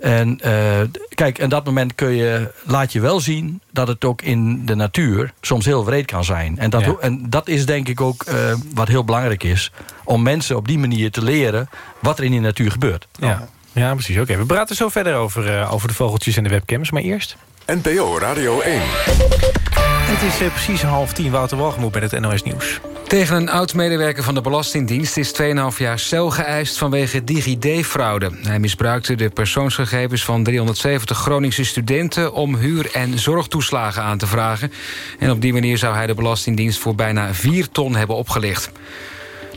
En eh, kijk, en dat moment kun je, laat je wel zien dat het ook in de natuur soms heel wreed kan zijn. En dat, Ja. en dat is denk ik ook eh, wat heel belangrijk is. Om mensen op die manier te leren wat er in die natuur gebeurt. ja. ja, precies. Oké, we praten zo verder over, eh, over de vogeltjes en de webcams. Maar eerst... NPO Radio 1. Het is precies half tien. Wouter Walgemoed bij het NOS Nieuws. Tegen een oud-medewerker van de Belastingdienst is 2,5 jaar cel geëist vanwege DigiD-fraude. Hij misbruikte de persoonsgegevens van 370 Groningse studenten om huur- en zorgtoeslagen aan te vragen. En op die manier zou hij de Belastingdienst voor bijna 4 ton hebben opgelicht.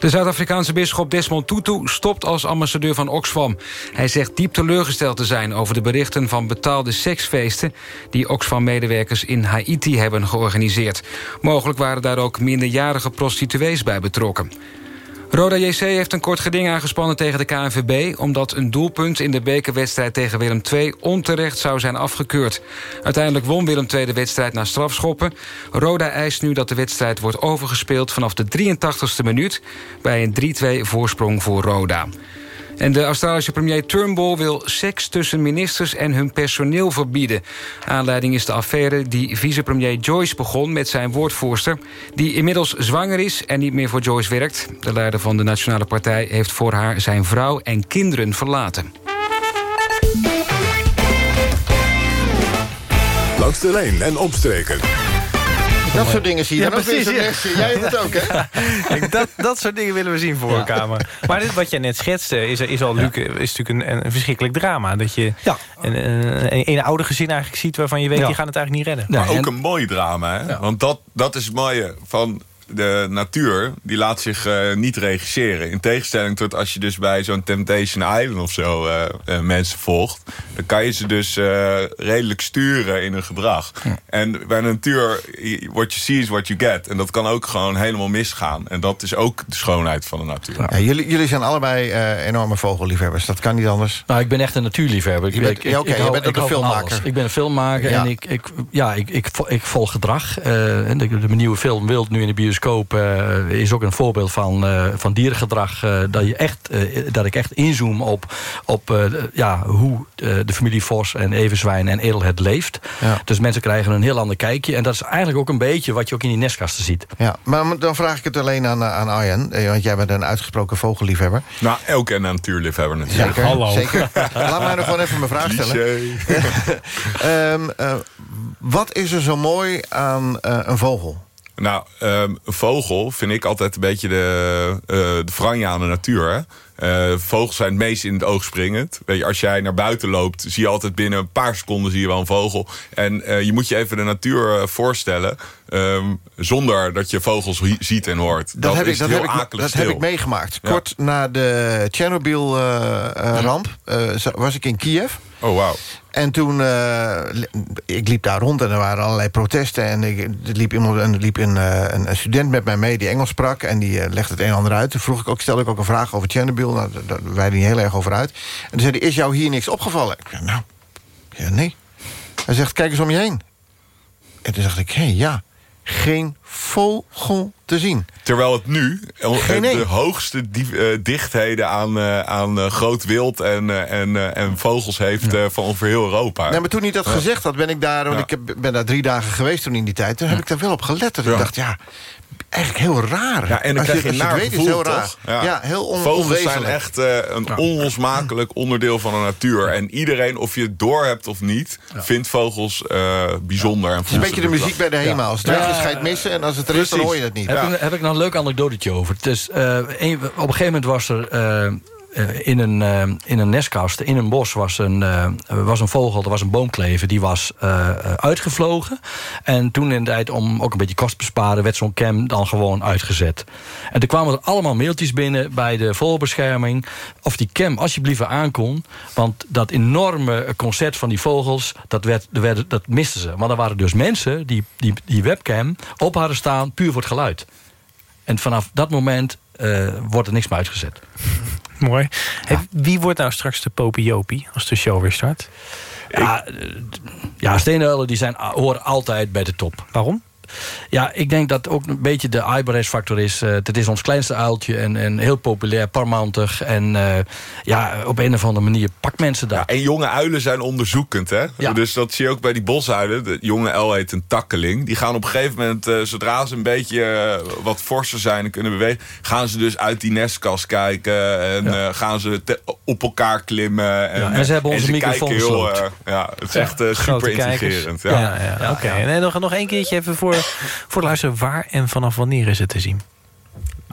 De Zuid-Afrikaanse bisschop Desmond Tutu stopt als ambassadeur van Oxfam. Hij zegt diep teleurgesteld te zijn over de berichten van betaalde seksfeesten... die Oxfam-medewerkers in Haiti hebben georganiseerd. Mogelijk waren daar ook minderjarige prostituees bij betrokken. Roda JC heeft een kort geding aangespannen tegen de KNVB... omdat een doelpunt in de bekerwedstrijd tegen Willem II... onterecht zou zijn afgekeurd. Uiteindelijk won Willem II de wedstrijd na strafschoppen. Roda eist nu dat de wedstrijd wordt overgespeeld... vanaf de 83ste minuut bij een 3-2 voorsprong voor Roda. En de Australische premier Turnbull wil seks tussen ministers en hun personeel verbieden. Aanleiding is de affaire die vicepremier Joyce begon met zijn woordvoerster... die inmiddels zwanger is en niet meer voor Joyce werkt. De leider van de Nationale Partij heeft voor haar zijn vrouw en kinderen verlaten. Langs de lijn en omstreken. Dat soort dingen zie je Ja, dan ook weer precies, zo ja. net. Jij hebt het ook, hè? Dat, dat soort dingen willen we zien voor elkaar. Maar, maar dit, wat jij net schetste, is, is al Luc, is natuurlijk een, een verschrikkelijk drama. Dat je een, een, een oude gezin eigenlijk ziet waarvan je weet... Ja. die gaan het eigenlijk niet redden. Maar ook een mooi drama, hè? Want dat, dat is het mooie van de natuur. Die laat zich eh, niet regisseren. In tegenstelling tot als je dus bij zo'n Temptation Island of zo eh, eh, mensen volgt. Dan kan je ze dus eh, redelijk sturen in hun gedrag. En bij de natuur, what you see is what you get. En dat kan ook gewoon helemaal misgaan. En dat is ook de schoonheid van de natuur. Ja, jullie, jullie zijn allebei eh, enorme vogelliefhebbers. Dat kan niet anders. Nou, ik ben echt een natuurliefhebber. Ik, Je bent- ik- je bent ook een filmmaker. Ik ben een filmmaker Ja. en ik, ik, ja, ik, ik, vo- ik volg gedrag. Eh, en de, de nieuwe film Wild, nu in de bioscoop... eh, is ook een voorbeeld van, eh, van dierengedrag. eh, dat, je echt, eh, dat ik echt inzoom op, op eh, ja, hoe eh, de familie Vos en Everzwijn en Edelheid leeft. Ja. Dus mensen krijgen een heel ander kijkje. En dat is eigenlijk ook een beetje wat je ook in die nestkasten ziet. Ja, maar dan vraag ik het alleen aan, aan Arjen. Want jij bent een uitgesproken vogelliefhebber. Nou, ook een natuurliefhebber natuurlijk. Zeker, zeker. Laat mij nog gewoon even mijn vraag stellen. Ehm, eh, wat is er zo mooi aan eh, een vogel? Nou, een vogel vind ik altijd een beetje de, eh de franje aan de natuur. Eh, vogels zijn het meest in het oog springend. Weet je, als jij naar buiten loopt, zie je altijd binnen een paar seconden zie je wel een vogel. En eh, je moet je even de natuur eh, voorstellen. ehm, zonder dat je vogels ziet en hoort. Dat, heb, ik, dat, heel heb, ik, akelig dat heb stil. ik meegemaakt. Ja. Kort na de Chernobyl-ramp was ik in Kiev. Oh, wauw. En toen, li- ik liep daar rond en er waren allerlei protesten. En ik, er liep, iemand, en er liep een, een, student met mij mee die Engels sprak. En die legde het een en ander uit. Toen vroeg ik ook, stelde ik ook een vraag over Chernobyl. Nou, daar- hij heel erg over uit. En toen zei hij, is jou hier niks opgevallen? Ik zei, nou, ja, nee. Hij zegt, kijk eens om je heen. En toen dacht ik, hé, ja, geen vogel te zien. Terwijl het nu eh, Geen één. de hoogste eh, dichtheden aan, eh, aan eh, groot wild en, eh, en, eh, en vogels heeft eh, van ongeveer heel Europa. Nee, maar toen hij dat Ja. gezegd had, ben ik daar... Want Ja. ik heb, ben daar drie dagen geweest toen in die tijd. Toen heb ik daar wel op gelet. Dat ik dacht, ja, eigenlijk heel raar. Ja, en dan Als krijg je naar is gevoel, heel raar. toch? Ja, heel on Vogels onwezenlijk. zijn echt eh, een onlosmakelijk onderdeel van de natuur. En iedereen, of je het door hebt of niet, vindt vogels eh, bijzonder. En Het is een beetje de muziek bij de HEMA. Als het weg is, ga je het missen. En als het er is, dan hoor je het niet. Heb, ik, heb ik nog een leuk anekdotetje over. Het is, eh, een- op een gegeven moment was er eh, in, een, eh, in een nestkast, in een bos, was een, eh, was een vogel, er was een boomklever, die was uitgevlogen. En toen in de tijd, om ook een beetje kost te besparen, werd zo'n cam dan gewoon uitgezet. En toen kwamen er allemaal mailtjes binnen bij de vogelbescherming, of die cam alsjeblieft weer aankon. Want dat enorme concert van die vogels, dat, werd, werd, dat misten ze. Want er waren dus mensen die die, die webcam op hadden staan, puur voor het geluid. En vanaf dat moment wordt er niks meer uitgezet. Mooi. Hey, wie wordt nou straks de popiopie als de show weer start? Ja, eh, ja die zijn, horen altijd bij de top. Waarom? Ja, ik denk dat ook een beetje de aaibaarheidsfactor is. Eh, het is ons kleinste uiltje en, en heel populair, parmantig. En eh, ja, op een of andere manier pakt mensen dat. En jonge uilen zijn onderzoekend, hè? Ja. Dus dat zie je ook bij die bosuilen. De jonge uil heet een takkeling. Die gaan op een gegeven moment, eh, zodra ze een beetje wat forser zijn en kunnen bewegen... gaan ze dus uit die nestkast kijken en eh, gaan ze op elkaar klimmen. En, Ja, en ze hebben onze microfoon heel, Ja, het is echt super intrigerend. Ja, Ja. ja, ja, oké. En nog, nog één keertje even voor, voor de luisteren. Waar en vanaf wanneer is het te zien?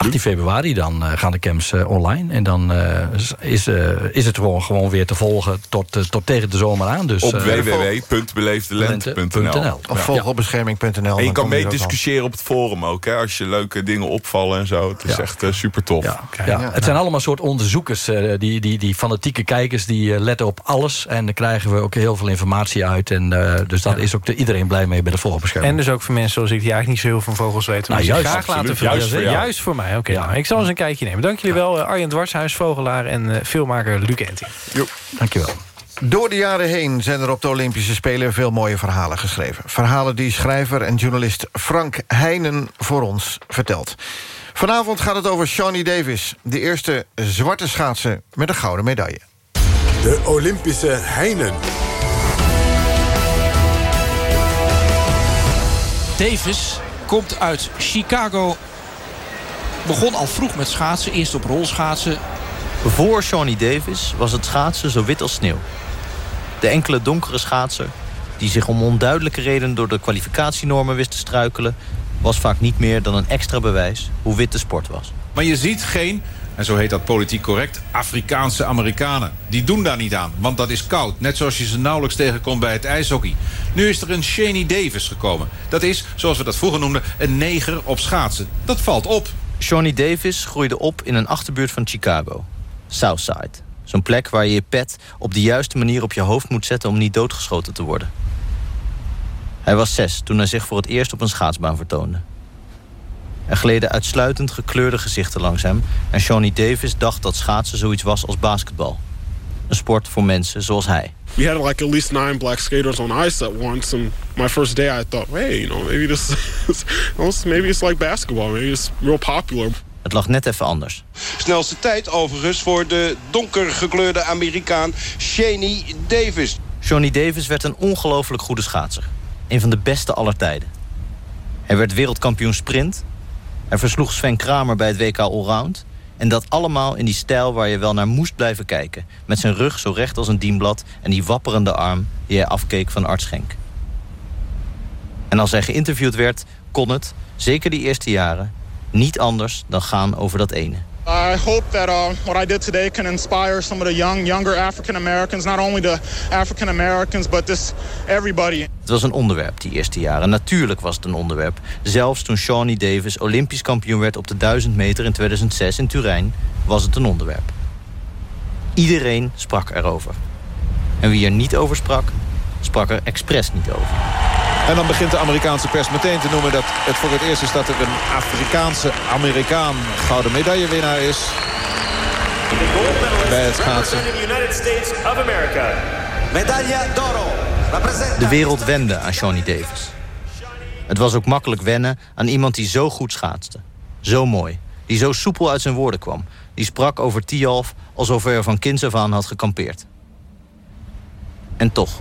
18 februari dan eh, gaan de camps eh, online. En dan eh, is, eh, is het gewoon, gewoon weer te volgen tot, tot tegen de zomer aan. Dus, Op www.beleefdelente.nl Of Ja. vogelbescherming.nl. En je kan mee discussiëren op het forum ook. Hè, als je leuke dingen opvallen en zo. Het is Ja. echt super tof. Ja, het zijn allemaal soort onderzoekers, eh, die, die, die fanatieke kijkers... die letten op alles. En dan krijgen we ook heel veel informatie uit. En, eh, dus daar is ook de, iedereen blij mee bij de vogelbescherming. En dus ook voor mensen zoals ik die eigenlijk niet zo heel veel van vogels weten. Nou, maar juist, graag absoluut. laten Juist voor jou. Oké, nou, ik zal eens een kijkje nemen. Dank jullie wel, eh, Arjen Dwarshuis, vogelaar en eh, filmmaker Luc Enting. Dankjewel. Door de jaren heen zijn er op de Olympische Spelen veel mooie verhalen geschreven. Verhalen die schrijver en journalist Frank Heijnen voor ons vertelt. Vanavond gaat het over Shawnee Davis, de eerste zwarte schaatser met een gouden medaille. De Olympische Heinen. Davis komt uit Chicago. Begon al vroeg met schaatsen, eerst op rolschaatsen. Voor Shawnee Davis was het schaatsen zo wit als sneeuw. De enkele donkere schaatser, die zich om onduidelijke redenen... door de kwalificatienormen wist te struikelen... was vaak niet meer dan een extra bewijs hoe wit de sport was. Maar je ziet geen, en zo heet dat politiek correct, Afrikaanse Amerikanen. Die doen daar niet aan, want dat is koud. Net zoals je ze nauwelijks tegenkomt bij het ijshockey. Nu is er een Shaney Davis gekomen. Dat is, zoals we dat vroeger noemden, een neger op schaatsen. Dat valt op. Shawnee Davis groeide op in een achterbuurt van Chicago. Southside. Zo'n plek waar je je pet op de juiste manier op je hoofd moet zetten... om niet doodgeschoten te worden. Hij was zes toen hij zich voor het eerst op een schaatsbaan vertoonde. Er gleden uitsluitend gekleurde gezichten langs hem... en Shawnee Davis dacht dat schaatsen zoiets was als basketbal. Een sport voor mensen zoals hij. We had like at least nine black skaters on ice at once and my first day i thought hey you know maybe this is maybe it's like basketball maybe it's real popular Het lag net even anders. Snelste tijd overigens voor de donker gekleurde Amerikaan Shaney Davis. Shawnee Davis werd een ongelooflijk goede schaatser. Een van de beste aller tijden. Hij werd wereldkampioen sprint. Hij versloeg Sven Kramer bij het WK Allround. En dat allemaal in die stijl waar je wel naar moest blijven kijken. Met zijn rug zo recht als een dienblad en die wapperende arm die hij afkeek van Art Schenk. En als hij geïnterviewd werd, kon het, zeker die eerste jaren, niet anders dan gaan over dat ene. I hope that uh, what i did today can inspire some of the young younger african americans not only the african americans but this everybody Het was een onderwerp die eerste jaren. Natuurlijk was het een onderwerp. Zelfs toen Shawnee Davis olympisch kampioen werd op de 1000 meter in 2006 in Turijn... was het een onderwerp. Iedereen sprak erover. En wie er niet over sprak, sprak er expres niet over. En dan begint de Amerikaanse pers meteen te noemen dat het voor het eerst is dat er een Afrikaanse Amerikaan gouden medaillewinnaar is. Bij het schaatsen. De wereld wende aan Shawnee Davis. Het was ook makkelijk wennen aan iemand die zo goed schaatste. Zo mooi. Die zo soepel uit zijn woorden kwam. Die sprak over Tialf alsof hij er van kinds af aan had gekampeerd. En toch.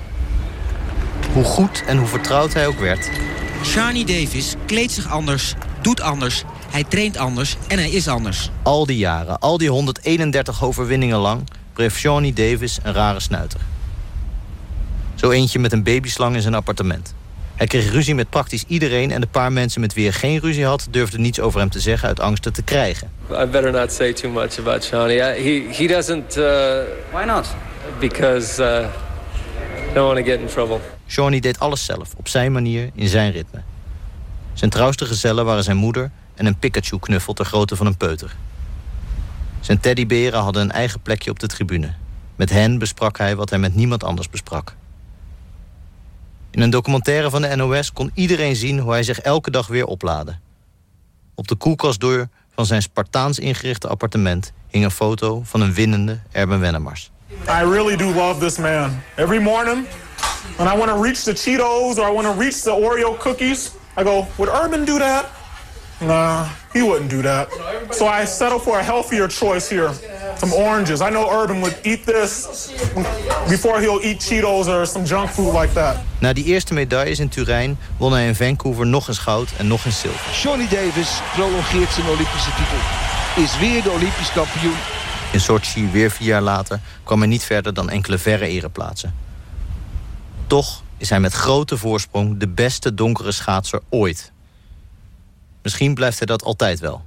Hoe goed en hoe vertrouwd hij ook werd... Shani Davis kleedt zich anders, doet anders, hij traint anders en hij is anders. Al die jaren, al die 131 overwinningen lang... bleef Shawnee Davis een rare snuiter. Zo eentje met een babyslang in zijn appartement. Hij kreeg ruzie met praktisch iedereen... en de paar mensen met wie hij geen ruzie had... durfden niets over hem te zeggen uit angst het te krijgen. I better not say too much about Shawnee. He he doesn't. Uh, Why not? Because uh, I don't want to get in trouble. Shawnee deed alles zelf, op zijn manier, in zijn ritme. Zijn trouwste gezellen waren zijn moeder... en een Pikachu-knuffel ter grootte van een peuter. Zijn teddyberen hadden een eigen plekje op de tribune. Met hen besprak hij wat hij met niemand anders besprak. In een documentaire van de NOS kon iedereen zien hoe hij zich elke dag weer oplaadde. Op de koelkastdeur van zijn Spartaans ingerichte appartement hing een foto van een winnende Erben Wennemars. I really do love this man. Every morning, when I want to reach the Cheetos or I want to reach the Oreo cookies, I go, would Urban do that? Nah, he wouldn't do that. So I settle for a healthier choice here. Some oranges. I know Urban would eat this before he'll eat Cheetos or some junk food like that. Na die eerste medailles in Turijn won hij in Vancouver nog eens goud en nog eens zilver. Johnny Davis prolongeert zijn Olympische titel. Is weer de Olympisch kampioen. In Sochi, weer vier jaar later, kwam hij niet verder dan enkele verre ereplaatsen. Toch is hij met grote voorsprong de beste donkere schaatser ooit. Misschien blijft hij dat altijd wel.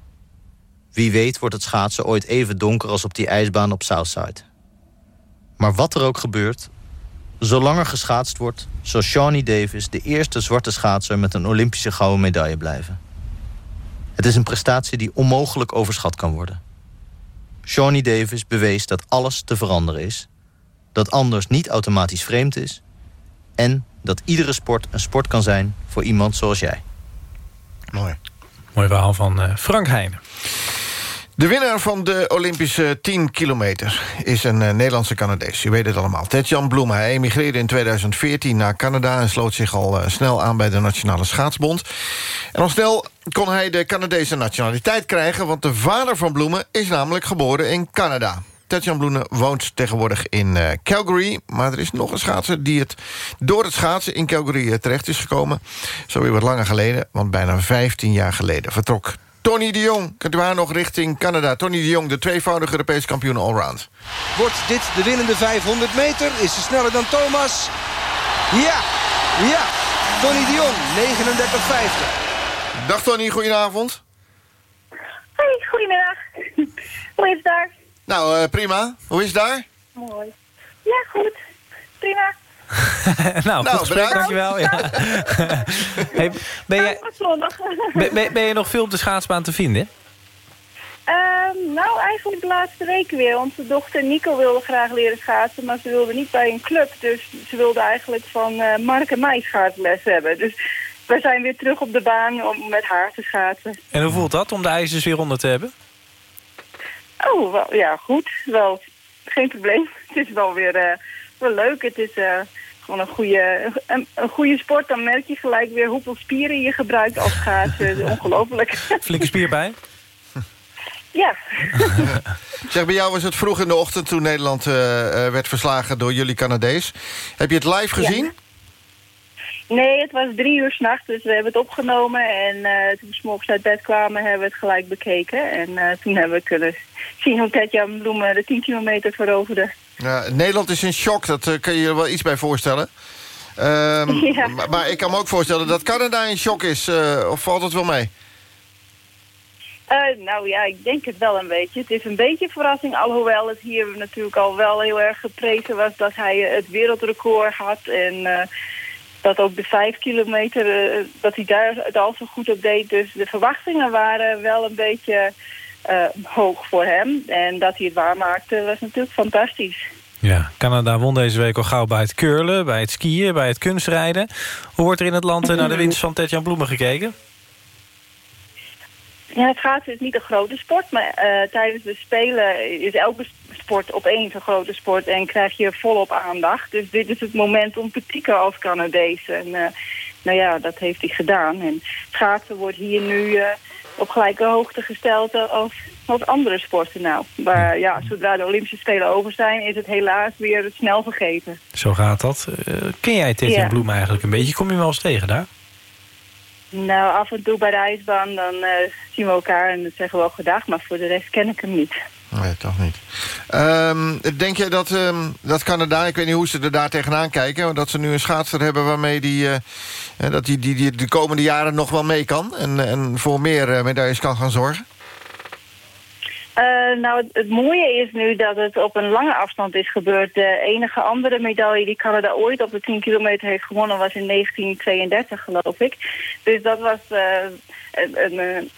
Wie weet wordt het schaatsen ooit even donker als op die ijsbaan op Southside. Maar wat er ook gebeurt, zolang er geschaatst wordt... zal Shawnee Davis de eerste zwarte schaatser met een Olympische gouden medaille blijven. Het is een prestatie die onmogelijk overschat kan worden. Shawnee Davis bewees dat alles te veranderen is... dat anders niet automatisch vreemd is... en dat iedere sport een sport kan zijn voor iemand zoals jij. Mooi. Mooi verhaal van eh, Frank Heijnen. De winnaar van de Olympische 10 kilometer is een eh, Nederlandse Canadees. U weet het allemaal. Ted-Jan Bloemen. Hij emigreerde in 2014 naar Canada... en sloot zich al eh, snel aan bij de Nationale Schaatsbond. En al snel kon hij de Canadese nationaliteit krijgen... want de vader van Bloemen is namelijk geboren in Canada. Ted-Jan Bloemen woont tegenwoordig in eh, Calgary. Maar er is nog een schaatser die het door het schaatsen in Calgary eh, terecht is gekomen. Zo weer wat langer geleden, want bijna 15 jaar geleden vertrok Tony de Jong. Haar nog richting Canada? Tony de Jong, de tweevoudige Europees kampioen allround. Wordt dit de winnende 500 meter? Is ze sneller dan Thomas? Ja, ja. Tony de Jong, 39,50. Dag Tony, goedenavond. Hoi, goedemiddag. Hoe is het daar? Nou, eh, prima. Hoe is het daar? Mooi. Ja, goed. Prima. nou, Nou, goed gesprek, bedankt. dankjewel. Ja. hey, ben, jij, zondag. ben, ben- ben je nog veel op de schaatsbaan te vinden? Ehm, nou, eigenlijk de laatste weken weer. Onze dochter Nico wilde graag leren schaatsen, maar ze wilde niet bij een club. Dus ze wilde eigenlijk van eh Mark en mij schaatsles hebben. Dus we zijn weer terug op de baan om met haar te schaatsen. En hoe voelt dat om de ijzers weer onder te hebben? Oh, wel, ja, goed. Wel, geen probleem. Het is wel weer eh, wel leuk. Het is eh, gewoon een goede, een, een goede sport. Dan merk je gelijk weer hoeveel spieren je gebruikt als schaatsen. Ongelooflijk. Flinke spierbij? ja. Zeg, bij jou was het vroeg in de ochtend toen Nederland eh, werd verslagen door jullie Canadees. Heb je het live gezien? Nee, het was drie uur s'nachts, dus we hebben het opgenomen. En eh, toen we 's morgens uit bed kwamen, hebben we het gelijk bekeken. En eh, toen hebben we kunnen zien hoe Tetjan Bloemen de 10 kilometer veroverde. Ja, Nederland is in shock, dat eh, kan je je wel iets bij voorstellen. Ehm, Ja. maar, maar ik kan me ook voorstellen dat Canada in shock is. of valt het wel mee? Nou ja, ik denk het wel een beetje. Het is een beetje een verrassing, alhoewel het hier natuurlijk al wel heel erg geprezen was dat hij het wereldrecord had. En dat ook de vijf kilometer, eh, dat hij daar het al zo goed op deed. Dus de verwachtingen waren wel een beetje eh, hoog voor hem. En dat hij het waarmaakte was natuurlijk fantastisch. Ja, Canada won deze week al gauw bij het curlen, bij het skiën, bij het kunstrijden. Hoe wordt er in het land eh, naar de winst van Tetjan Bloemen gekeken? Ja, het schaatsen is niet een grote sport, maar eh, tijdens de Spelen is elke sport opeens een grote sport en krijg je volop aandacht. Dus dit is het moment om te pieken als Canadees. En eh, nou ja, dat heeft hij gedaan. En schaatsen wordt hier nu eh, op gelijke hoogte gesteld als, als andere sporten. Nou, maar ja, zodra de Olympische Spelen over zijn, is het helaas weer snel vergeten. Zo gaat dat. Ken jij Ja. Bloem eigenlijk een beetje? Kom je wel eens tegen daar? Nou, af en toe bij de ijsbaan, dan eh, zien we elkaar en dan zeggen we wel gedag, maar voor de rest ken ik hem niet. Nee, toch niet. Ehm, denk je dat, ehm, dat Canada, ik weet niet hoe ze er daar tegenaan kijken... dat ze nu een schaatser hebben waarmee die, eh, dat die, die, die de komende jaren nog wel mee kan... en, en voor meer eh, medailles kan gaan zorgen? Eh, nou, het, mooie is nu dat het op een lange afstand is gebeurd. De enige andere medaille die Canada ooit op de 10 kilometer heeft gewonnen was in 1932, geloof ik. Dus dat was eh, een, een,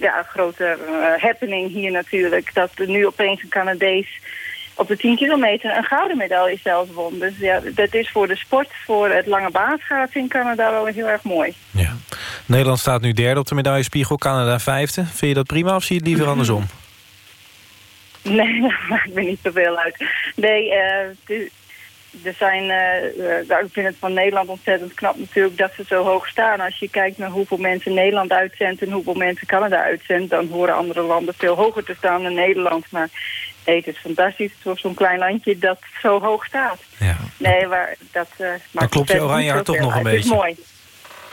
ja, een grote eh, happening hier natuurlijk. Dat er nu opeens een Canadees op de 10 kilometer een gouden medaille zelfs won. Dus ja, dat is voor de sport, voor het lange baanschaatsen in Canada wel heel erg mooi. Nederland staat nu derde op de medaillespiegel, Canada vijfde. Vind je dat prima of zie je het liever andersom? Nee, dat maakt me niet zoveel uit. Nee, de- er zijn, eh, eh, nou, ik vind het van Nederland ontzettend knap natuurlijk dat ze zo hoog staan. Als je kijkt naar hoeveel mensen Nederland uitzendt en hoeveel mensen Canada uitzendt, dan horen andere landen veel hoger te staan dan Nederland. Maar nee, het is fantastisch voor zo'n klein landje dat zo hoog staat. Nee, maar dat uh, Dan klopt je oranje toch nog een Het is beetje. mooi.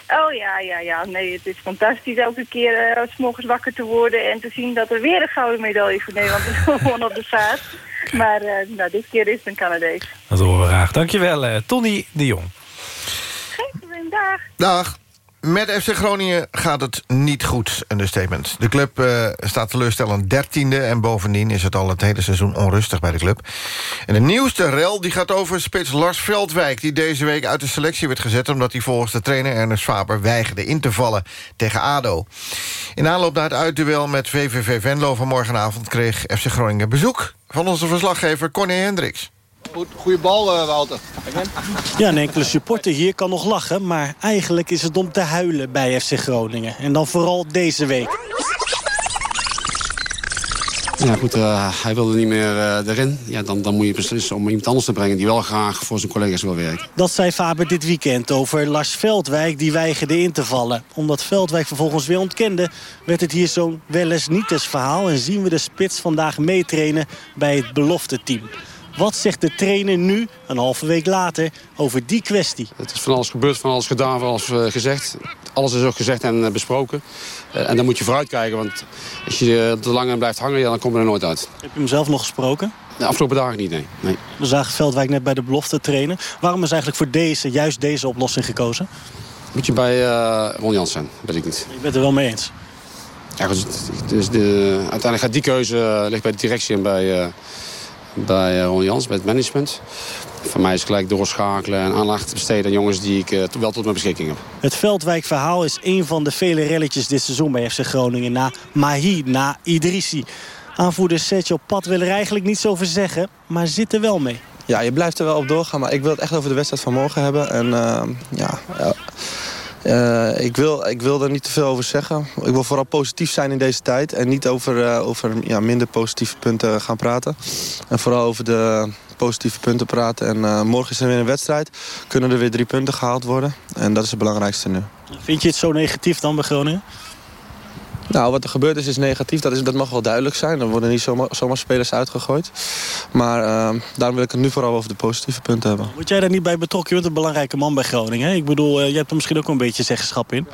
Oh ja, ja, ja. Nee, het is fantastisch elke keer eh, s morgens wakker te worden en te zien dat er weer een gouden medaille voor Nederland is gewonnen op de vaart. Maar eh, nou, dit keer is het een Canadees. Dat horen we graag. Dankjewel, eh Tony de Jong. Dag. Dag. Met FC Groningen gaat het niet goed, een statement. De club eh, staat teleurstellend dertiende... en bovendien is het al het hele seizoen onrustig bij de club. En de nieuwste rel die gaat over spits Lars Veldwijk... die deze week uit de selectie werd gezet... omdat hij volgens de trainer Ernest Faber weigerde in te vallen tegen ADO. In aanloop naar het uitduel met VVV Venlo van morgenavond... kreeg FC Groningen bezoek van onze verslaggever Corné Hendricks. Goede bal, uh, Wouter. Ja, een enkele supporter hier kan nog lachen... maar eigenlijk is het om te huilen bij FC Groningen. En dan vooral deze week. Ja, goed, uh, hij wilde niet meer uh, erin. Ja, dan, dan moet je beslissen om iemand anders te brengen... die wel graag voor zijn collega's wil werken. Dat zei Faber dit weekend over Lars Veldwijk... die weigerde in te vallen. Omdat Veldwijk vervolgens weer ontkende... werd het hier zo'n wel eens niet eens verhaal... en zien we de spits vandaag meetrainen bij het belofte team. Wat zegt de trainer nu, een halve week later, over die kwestie? Het is van alles gebeurd, van alles gedaan, van alles uh, gezegd. Alles is ook gezegd en uh, besproken. Uh, en dan moet je vooruit kijken, want als je te lang blijft hangen, ja, dan kom je er nooit uit. Heb je hem zelf nog gesproken? De afgelopen dagen niet, nee. nee. We zagen Veldwijk net bij de belofte trainen. Waarom is eigenlijk voor deze, juist deze oplossing gekozen? Moet je bij Ron Jans zijn, weet ik niet. Je bent er wel mee eens? Ja, dus de, uiteindelijk gaat die keuze ligt bij de directie en bij bij Ron Jans, bij het management. Voor mij is het gelijk doorschakelen en aandacht besteden aan jongens die ik uh, wel tot mijn beschikking heb. Het Veldwijk-verhaal is een van de vele relletjes dit seizoen bij FC Groningen. Na Mahi, na Idrissi. Aanvoerder Sergio Pat wil er eigenlijk niets over zeggen, maar zit er wel mee. Ja, je blijft er wel op doorgaan, maar ik wil het echt over de wedstrijd van morgen hebben. En uh, ja... Uh, ik, wil, ik wil er niet te veel over zeggen. Ik wil vooral positief zijn in deze tijd. En niet over, uh, over ja, minder positieve punten gaan praten. En vooral over de positieve punten praten. En uh, morgen is er weer een wedstrijd. Kunnen er weer drie punten gehaald worden. En dat is het belangrijkste nu. Vind je het zo negatief dan bij Groningen? Nou, wat er gebeurd is, is negatief. Dat, is, dat mag wel duidelijk zijn. Er worden niet zomaar, zomaar spelers uitgegooid. Maar uh, daarom wil ik het nu vooral over de positieve punten hebben. Word jij daar niet bij betrokken? Je bent een belangrijke man bij Groningen. Hè? Ik bedoel, uh, je hebt er misschien ook een beetje zeggenschap in.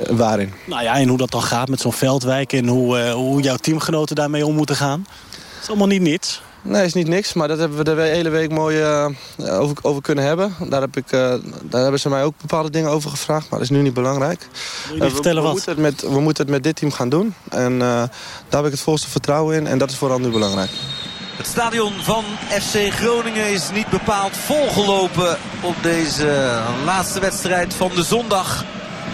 Uh, waarin? Nou ja, en hoe dat dan gaat met zo'n Veldwijk. En hoe, uh, hoe jouw teamgenoten daarmee om moeten gaan. Het is allemaal niet niets. Nee, is niet niks. Maar dat hebben we de hele week mooi uh, over, over, kunnen hebben. Daar, heb ik, uh, daar hebben ze mij ook bepaalde dingen over gevraagd. Maar dat is nu niet belangrijk. Wil je uh, vertellen we, wat? Moeten het met, we moeten het met dit team gaan doen. En daar heb ik het volste vertrouwen in. En dat is vooral nu belangrijk. Het stadion van FC Groningen is niet bepaald volgelopen op deze laatste wedstrijd van de zondag.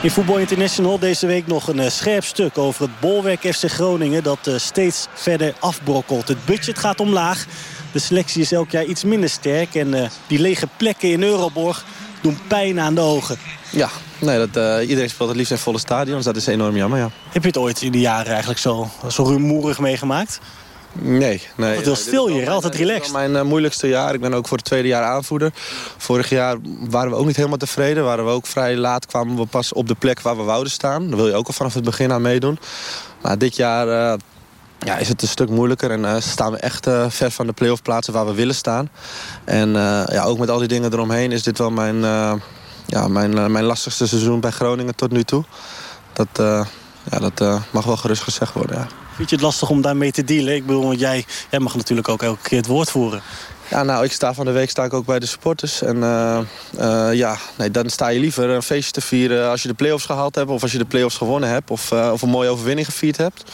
In Voetbal International deze week nog een uh, scherp stuk over het bolwerk FC Groningen... dat uh, steeds verder afbrokkelt. Het budget gaat omlaag. De selectie is elk jaar iets minder sterk. En uh, die lege plekken in Euroborg doen pijn aan de ogen. Ja, nee, dat, iedereen speelt het liefst in volle stadions. Dat is enorm jammer, ja. Heb je het ooit in de jaren eigenlijk zo, zo rumoerig meegemaakt? Nee, nee. Wat heel stil hier, mijn, altijd wel relaxed. Mijn uh, moeilijkste jaar. Ik ben ook voor het tweede jaar aanvoerder. Vorig jaar waren we ook niet helemaal tevreden. Waren we ook vrij laat, kwamen we pas op de plek waar we wouden staan. Daar wil je ook al vanaf het begin aan meedoen. Maar dit jaar uh, ja, is het een stuk moeilijker. En uh, staan we echt ver van de play-off plaatsen waar we willen staan. En ja, ook met al die dingen eromheen is dit wel mijn, ja, mijn, mijn lastigste seizoen bij Groningen tot nu toe. Dat, ja, dat mag wel gerust gezegd worden, ja. Vind je het lastig om daarmee te dealen? Ik bedoel, jij, jij mag natuurlijk ook elke keer het woord voeren. Ja, nou, ik sta van de week sta ik ook bij de supporters. En uh, uh, ja, nee, dan sta je liever een feestje te vieren als je de play-offs gehaald hebt... of als je de play-offs gewonnen hebt of, uh, of een mooie overwinning gevierd hebt.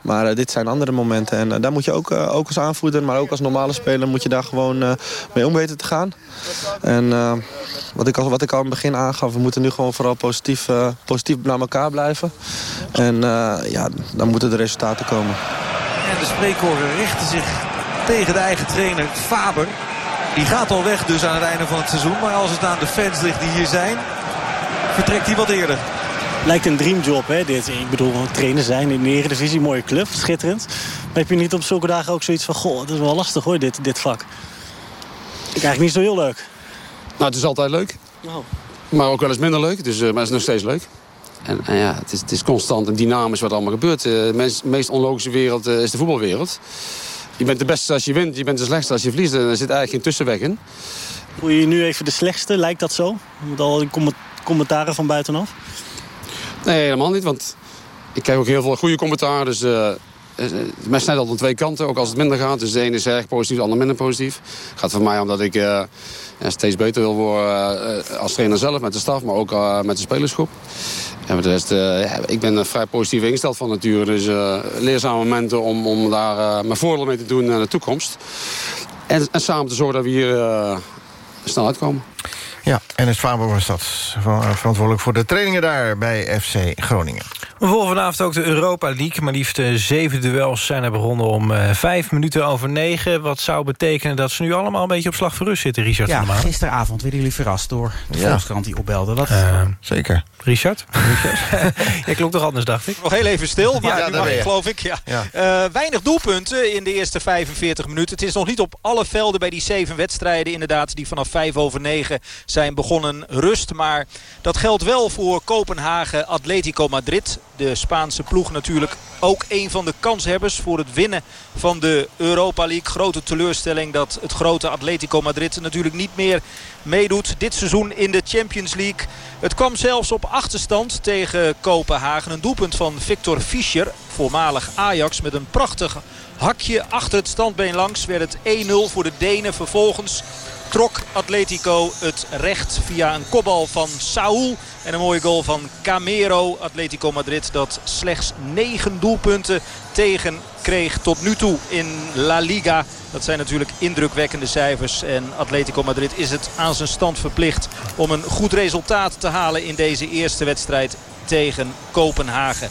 Maar dit zijn andere momenten. En daar moet je ook, ook als aanvoerder, maar ook als normale speler... moet je daar gewoon mee om weten te gaan. En wat, ik al, wat ik al in het begin aangaf, we moeten nu gewoon vooral positief, positief naar elkaar blijven. En ja, dan moeten de resultaten komen. En de spreekkoren richten zich tegen de eigen trainer Faber. Die gaat al weg dus aan het einde van het seizoen. Maar als het aan de fans ligt die hier zijn, vertrekt hij wat eerder. Lijkt een dreamjob, hè, dit. Ik bedoel, trainer zijn in de Eredivisie, mooie club, schitterend. Maar heb je niet op zulke dagen ook zoiets van... goh, het is wel lastig hoor, dit, dit vak. Ik eigenlijk niet zo heel leuk. Nou, het is altijd leuk. Oh. Maar ook wel eens minder leuk, dus, uh, maar het is nog steeds leuk. En, en ja, het is, het is, constant en dynamisch wat allemaal gebeurt. Uh, de meest, meest onlogische wereld uh, is de voetbalwereld. Je bent de beste als je wint, je bent de slechtste als je verliest. En er zit eigenlijk geen tussenweg in. Voel je je nu even de slechtste? Lijkt dat zo? Met al die commentaren van buitenaf? Nee, helemaal niet. Want ik krijg ook heel veel goede commentaren. Dus uh, het mes net al aan twee kanten, ook als het minder gaat. Dus de ene is erg positief, de ander minder positief. Het gaat voor mij omdat ik uh, steeds beter wil worden uh, als trainer zelf met de staf, maar ook uh, met de spelersgroep. En voor de rest, ja, ik ben vrij positief ingesteld van nature. Dus leerzame momenten om, om daar mijn voordeel mee te doen in de toekomst. En, en, samen te zorgen dat we hier snel uitkomen. Ja, en het Faber was dat verantwoordelijk voor de trainingen daar bij FC Groningen. We volgen vanavond ook de Europa League. Maar liefst zeven duels zijn er begonnen om uh, vijf minuten over negen. Wat zou betekenen dat ze nu allemaal een beetje op slag voor rust zitten, Richard ja, van der Maan? gisteravond werden jullie verrast door de Ja. Volkskrant die opbelde. Wat, Uh, Zeker. Richard? Jij klonk toch anders, dacht ik? Nog heel even stil, maar Ja, nu mag ik, geloof ik. Ja. Ja. Eh, weinig doelpunten in de eerste 45 minuten. Het is nog niet op alle velden bij die zeven wedstrijden inderdaad... die vanaf 5 over 9 zijn begonnen rust. Maar dat geldt wel voor Kopenhagen Atletico Madrid. De Spaanse ploeg natuurlijk ook een van de kanshebbers... voor het winnen van de Europa League. Grote teleurstelling dat het grote Atletico Madrid natuurlijk niet meer meedoet. Dit seizoen in de Champions League. Het kwam zelfs op achterstand tegen Kopenhagen. Een doelpunt van Victor Fischer, voormalig Ajax... met een prachtig hakje achter het standbeen langs. Werd het 1-0 voor de Denen. Vervolgens trok Atletico het recht via een kopbal van Saúl. En een mooie goal van Camero. Atletico Madrid dat slechts 9 doelpunten tegen kreeg tot nu toe in La Liga. Dat zijn natuurlijk indrukwekkende cijfers. En Atletico Madrid is het aan zijn stand verplicht om een goed resultaat te halen in deze eerste wedstrijd tegen Kopenhagen.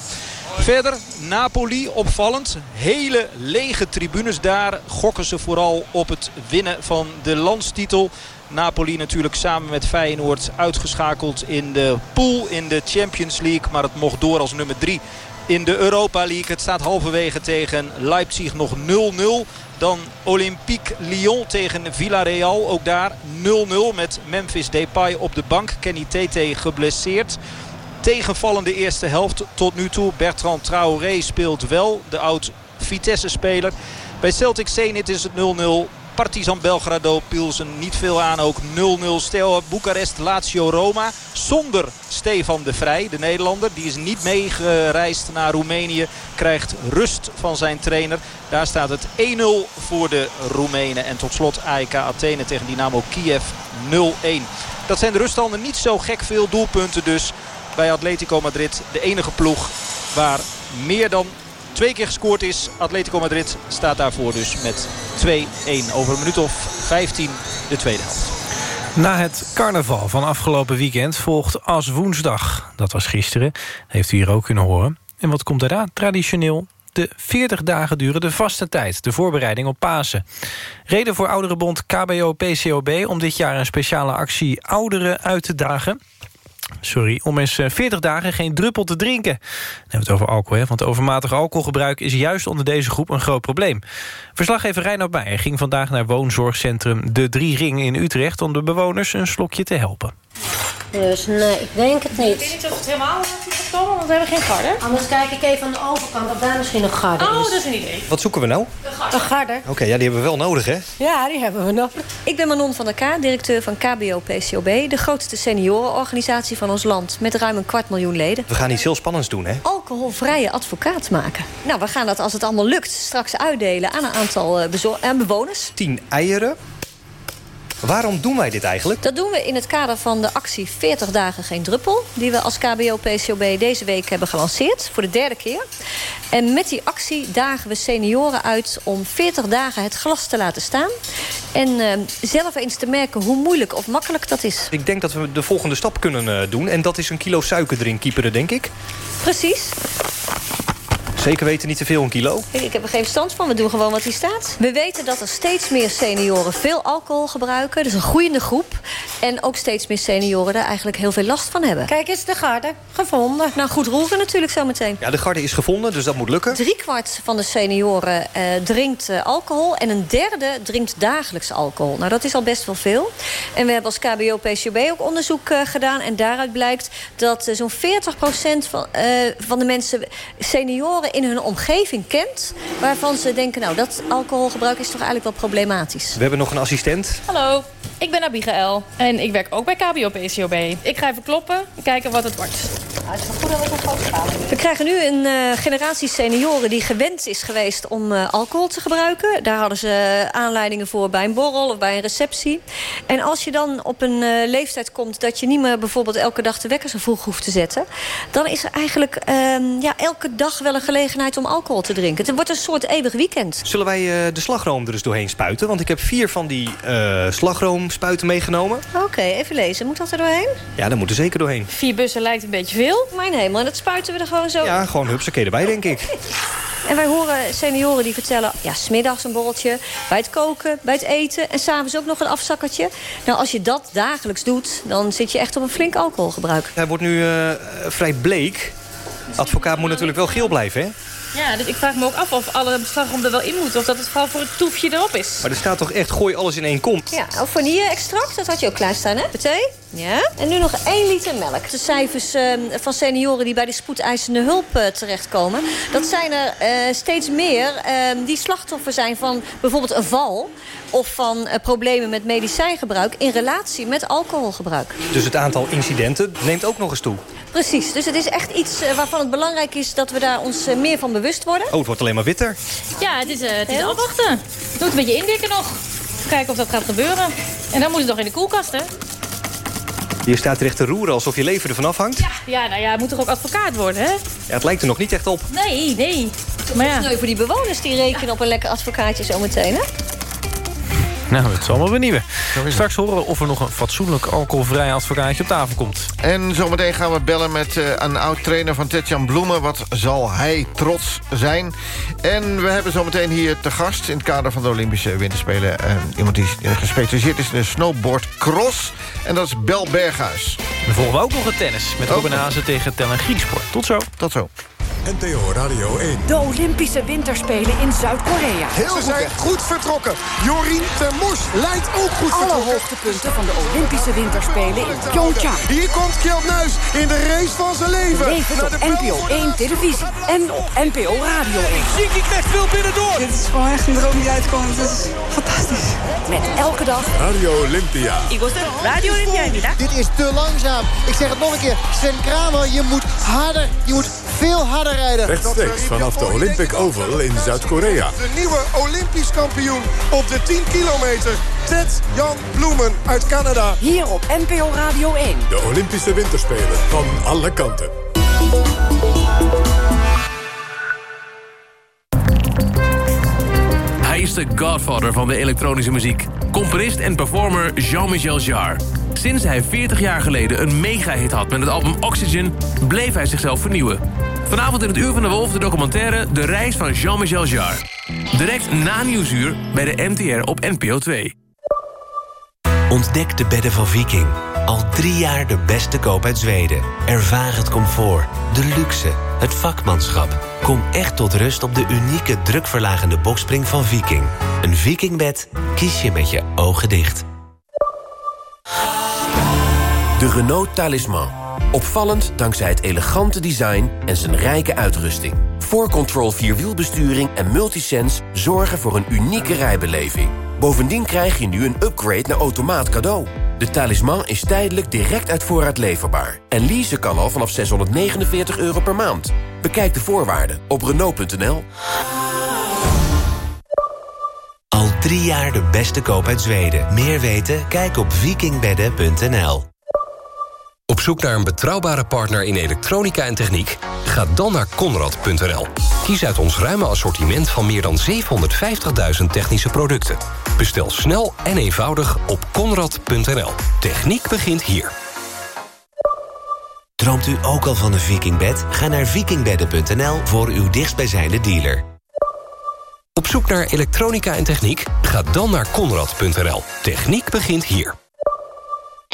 Verder Napoli opvallend. Hele lege tribunes daar. Gokken ze vooral op het winnen van de landstitel. Napoli natuurlijk samen met Feyenoord uitgeschakeld in de pool in de Champions League. Maar het mocht door als nummer 3 in de Europa League. Het staat halverwege tegen Leipzig nog 0-0. Dan Olympique Lyon tegen Villarreal. Ook daar 0-0 met Memphis Depay op de bank. Kenny Tete geblesseerd. Tegenvallende eerste helft tot nu toe. Bertrand Traoré speelt wel. De oud Vitesse-speler. Bij Celtic Zenit is het 0-0. Partizan Belgrado, Pilsen niet veel aan. Ook 0-0 Steaua Boekarest, Lazio Roma. Zonder Stefan de Vrij, de Nederlander. Die is niet meegereisd naar Roemenië. Krijgt rust van zijn trainer. Daar staat het 1-0 voor de Roemenen. En tot slot AEK Athene tegen Dynamo Kiev 0-1. Dat zijn de ruststanden niet zo gek veel doelpunten dus bij Atletico Madrid. De enige ploeg waar meer dan twee keer gescoord is. Atletico Madrid staat daarvoor dus met 2-1. Over een minuut of 15 de tweede helft. Na het carnaval van afgelopen weekend volgt As Woensdag. Dat was gisteren, heeft u hier ook kunnen horen. En wat komt eraan? Traditioneel de 40 dagen durende vaste tijd. De voorbereiding op Pasen. Reden voor ouderenbond KBO-PCOB om dit jaar een speciale actie ouderen uit te dagen. Sorry, om eens eh, 40 dagen geen druppel te drinken. Dan hebben we het over alcohol, hè? want overmatig alcoholgebruik... is juist onder deze groep een groot probleem. Verslaggever Reinoud Meijer ging vandaag naar woonzorgcentrum De Drie Ring in Utrecht... om de bewoners een slokje te helpen. Dus nee, ik denk het niet. Ik weet niet of het helemaal is gekomen, want we hebben geen garde. Anders kijk ik even aan de overkant of daar misschien nog garde is. Oh, dat is een idee. Wat zoeken we nou? Een garde. Oké, ja, die hebben we wel nodig, hè? Ja, die hebben we nog. Ik ben Manon van der K, directeur van KBO-PCOB... de grootste seniorenorganisatie van ons land... met ruim een kwart miljoen leden. We gaan iets heel spannends doen, hè? Alcoholvrije advocaat maken. Nou, we gaan dat, als het allemaal lukt, straks uitdelen... aan een aantal eh, eh, bewoners. Tien eieren. Waarom doen wij dit eigenlijk? Dat doen we in het kader van de actie 40 dagen geen druppel... die we als KBO-PCOB deze week hebben gelanceerd, voor de derde keer. En met die actie dagen we senioren uit om 40 dagen het glas te laten staan... en eh, zelf eens te merken hoe moeilijk of makkelijk dat is. Ik denk dat we de volgende stap kunnen eh, doen. En dat is een kilo suiker erin kieperen, denk ik. Precies. Zeker weten niet te veel een kilo. Ik heb er geen verstand van, we doen gewoon wat hier staat. We weten dat er steeds meer senioren veel alcohol gebruiken. Dat is een groeiende groep. En ook steeds meer senioren daar eigenlijk heel veel last van hebben. Kijk eens, de garde. Gevonden. Nou, goed roeren natuurlijk zometeen. Ja, de garde is gevonden, dus dat moet lukken. Driekwart van de senioren eh, drinkt eh, alcohol... en een derde drinkt dagelijks alcohol. Nou, dat is al best wel veel. En we hebben als KBO-PCB ook onderzoek eh, gedaan... en daaruit blijkt dat eh, zo'n 40% van, eh, van de mensen... senioren in hun omgeving kent... waarvan ze denken, nou, dat alcoholgebruik is toch eigenlijk wel problematisch. We hebben nog een assistent. Hallo, ik ben Abigail en ik werk ook bij KBO PCOB. Ik ga even kloppen en kijken wat het wordt. We krijgen nu een eh, generatie senioren die gewend is geweest om eh, alcohol te gebruiken. Daar hadden ze aanleidingen voor bij een borrel of bij een receptie. En als je dan op een eh, leeftijd komt dat je niet meer bijvoorbeeld elke dag de wekker zo vroeg hoeft te zetten... dan is er eigenlijk ehm, ja, elke dag wel een gelegenheid om alcohol te drinken. Het wordt een soort eeuwig weekend. Zullen wij eh, de slagroom er eens doorheen spuiten? Want ik heb vier van die eh, slagroomspuiten meegenomen. Oké, even lezen. Moet dat er doorheen? Ja, daar moet er zeker doorheen. Vier bussen lijkt een beetje veel. Mijn hemel, en dat spuiten we er gewoon zo... Ja, gewoon hupsakee erbij, denk ik. En wij horen senioren die vertellen... ja, smiddags een borreltje, bij het koken, bij het eten... en s'avonds ook nog een afzakkertje. Nou, als je dat dagelijks doet... dan zit je echt op een flink alcoholgebruik. Hij wordt nu eh, vrij bleek. Advocaat moet natuurlijk wel geel blijven, hè? Ja, dus ik vraag me ook af of alle slagroom er wel in moet. Of dat het vooral voor het toefje erop is. Maar er staat toch echt, gooi alles in één kom? Ja, of vanille-extract, dat had je ook klaarstaan, hè? Thee? Ja. En nu nog 1 liter melk. De cijfers eh, van senioren die bij de spoedeisende hulp eh, terechtkomen... dat zijn er eh, steeds meer eh, die slachtoffer zijn van bijvoorbeeld een val... of van eh, problemen met medicijngebruik in relatie met alcoholgebruik. Dus het aantal incidenten neemt ook nog eens toe. Precies, dus het is echt iets waarvan het belangrijk is... dat we daar ons meer van bewust worden. Oh, het wordt alleen maar witter. Ja, het is, het is afwachten. Doe het een beetje indikken nog. Kijken of dat gaat gebeuren. En dan moet het nog in de koelkast, hè? Je staat er echt te roeren alsof je leven ervan afhangt. Ja. Ja, nou ja, het moet toch ook advocaat worden, hè? het lijkt er nog niet echt op. Nee, nee. Maar ja. voor die bewoners die rekenen op een lekker advocaatje zometeen, hè? Nou, dat is allemaal benieuwen. Straks horen we of er nog een fatsoenlijk alcoholvrij advocaatje op tafel komt. En zometeen gaan we bellen met eh, een oud-trainer van Tetjan Bloemen. Wat zal hij trots zijn? En we hebben zometeen hier te gast... in het kader van de Olympische Winterspelen... eh, iemand die eh, gespecialiseerd is in de snowboardcross. En dat is Bel Berghuis. Dan volgen we ook nog het tennis. Met Hazen tegen Tellen Griekspoor. Tot zo. Tot zo. NTO Radio 1. De Olympische Winterspelen in Zuid-Korea. Ze zijn goed vertrokken. Jorien Termors lijkt ook goed Alle vertrokken. hoogtepunten van de Olympische Winterspelen in Pyeongchang. Hier komt Kjeld Nuis in de race van zijn leven. Levend op NPO 1 televisie en op NPO Radio 1. Zinky krijgt veel binnendoor. Dit is gewoon echt een droom die uitkomt. Dit is fantastisch. Met elke dag Radio Olympia. Radio Olympia. Dit is te langzaam. Ik zeg het nog een keer. Sven Kramer, je moet harder. Je moet veel harder rijden. Rechtstreeks vanaf de Olympic Oval in Zuid-Korea. De nieuwe Olympisch kampioen op de 10 kilometer. Ted Jan Bloemen uit Canada. Hier op NPO Radio 1. De Olympische Winterspelen van alle kanten. Hij is de godfather van de elektronische muziek. Componist en performer Jean-Michel Jarre. Sinds hij 40 jaar geleden een mega-hit had met het album Oxygen... bleef hij zichzelf vernieuwen. Vanavond in het Uur van de Wolf de documentaire De Reis van Jean-Michel Jarre. Direct na Nieuwsuur bij de NTR op NPO 2. Ontdek de bedden van Viking. Al drie jaar de beste koop uit Zweden. Ervaar het comfort, de luxe, het vakmanschap. Kom echt tot rust op de unieke drukverlagende bokspring van Viking. Een Vikingbed kies je met je ogen dicht. De Renault Talisman. Opvallend dankzij het elegante design en zijn rijke uitrusting. 4Control Vierwielbesturing en Multisense zorgen voor een unieke rijbeleving. Bovendien krijg je nu een upgrade naar automaat cadeau. De talisman is tijdelijk direct uit voorraad leverbaar. En leasen kan al vanaf 649 euro per maand. Bekijk de voorwaarden op Renault.nl. Al drie jaar de beste koop uit Zweden. Meer weten? Kijk op vikingbedden.nl. Op zoek naar een betrouwbare partner in elektronica en techniek? Ga dan naar Conrad.nl. Kies uit ons ruime assortiment van meer dan 750.000 technische producten. Bestel snel en eenvoudig op Conrad.nl. Techniek begint hier. Droomt u ook al van een vikingbed? Ga naar vikingbedden.nl voor uw dichtstbijzijnde dealer. Op zoek naar elektronica en techniek? Ga dan naar Conrad.nl. Techniek begint hier.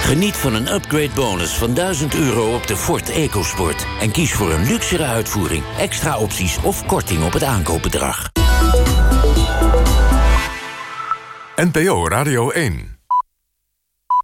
Geniet van een upgrade bonus van 1000 euro op de Ford EcoSport. En kies voor een luxere uitvoering, extra opties of korting op het aankoopbedrag. NPO Radio 1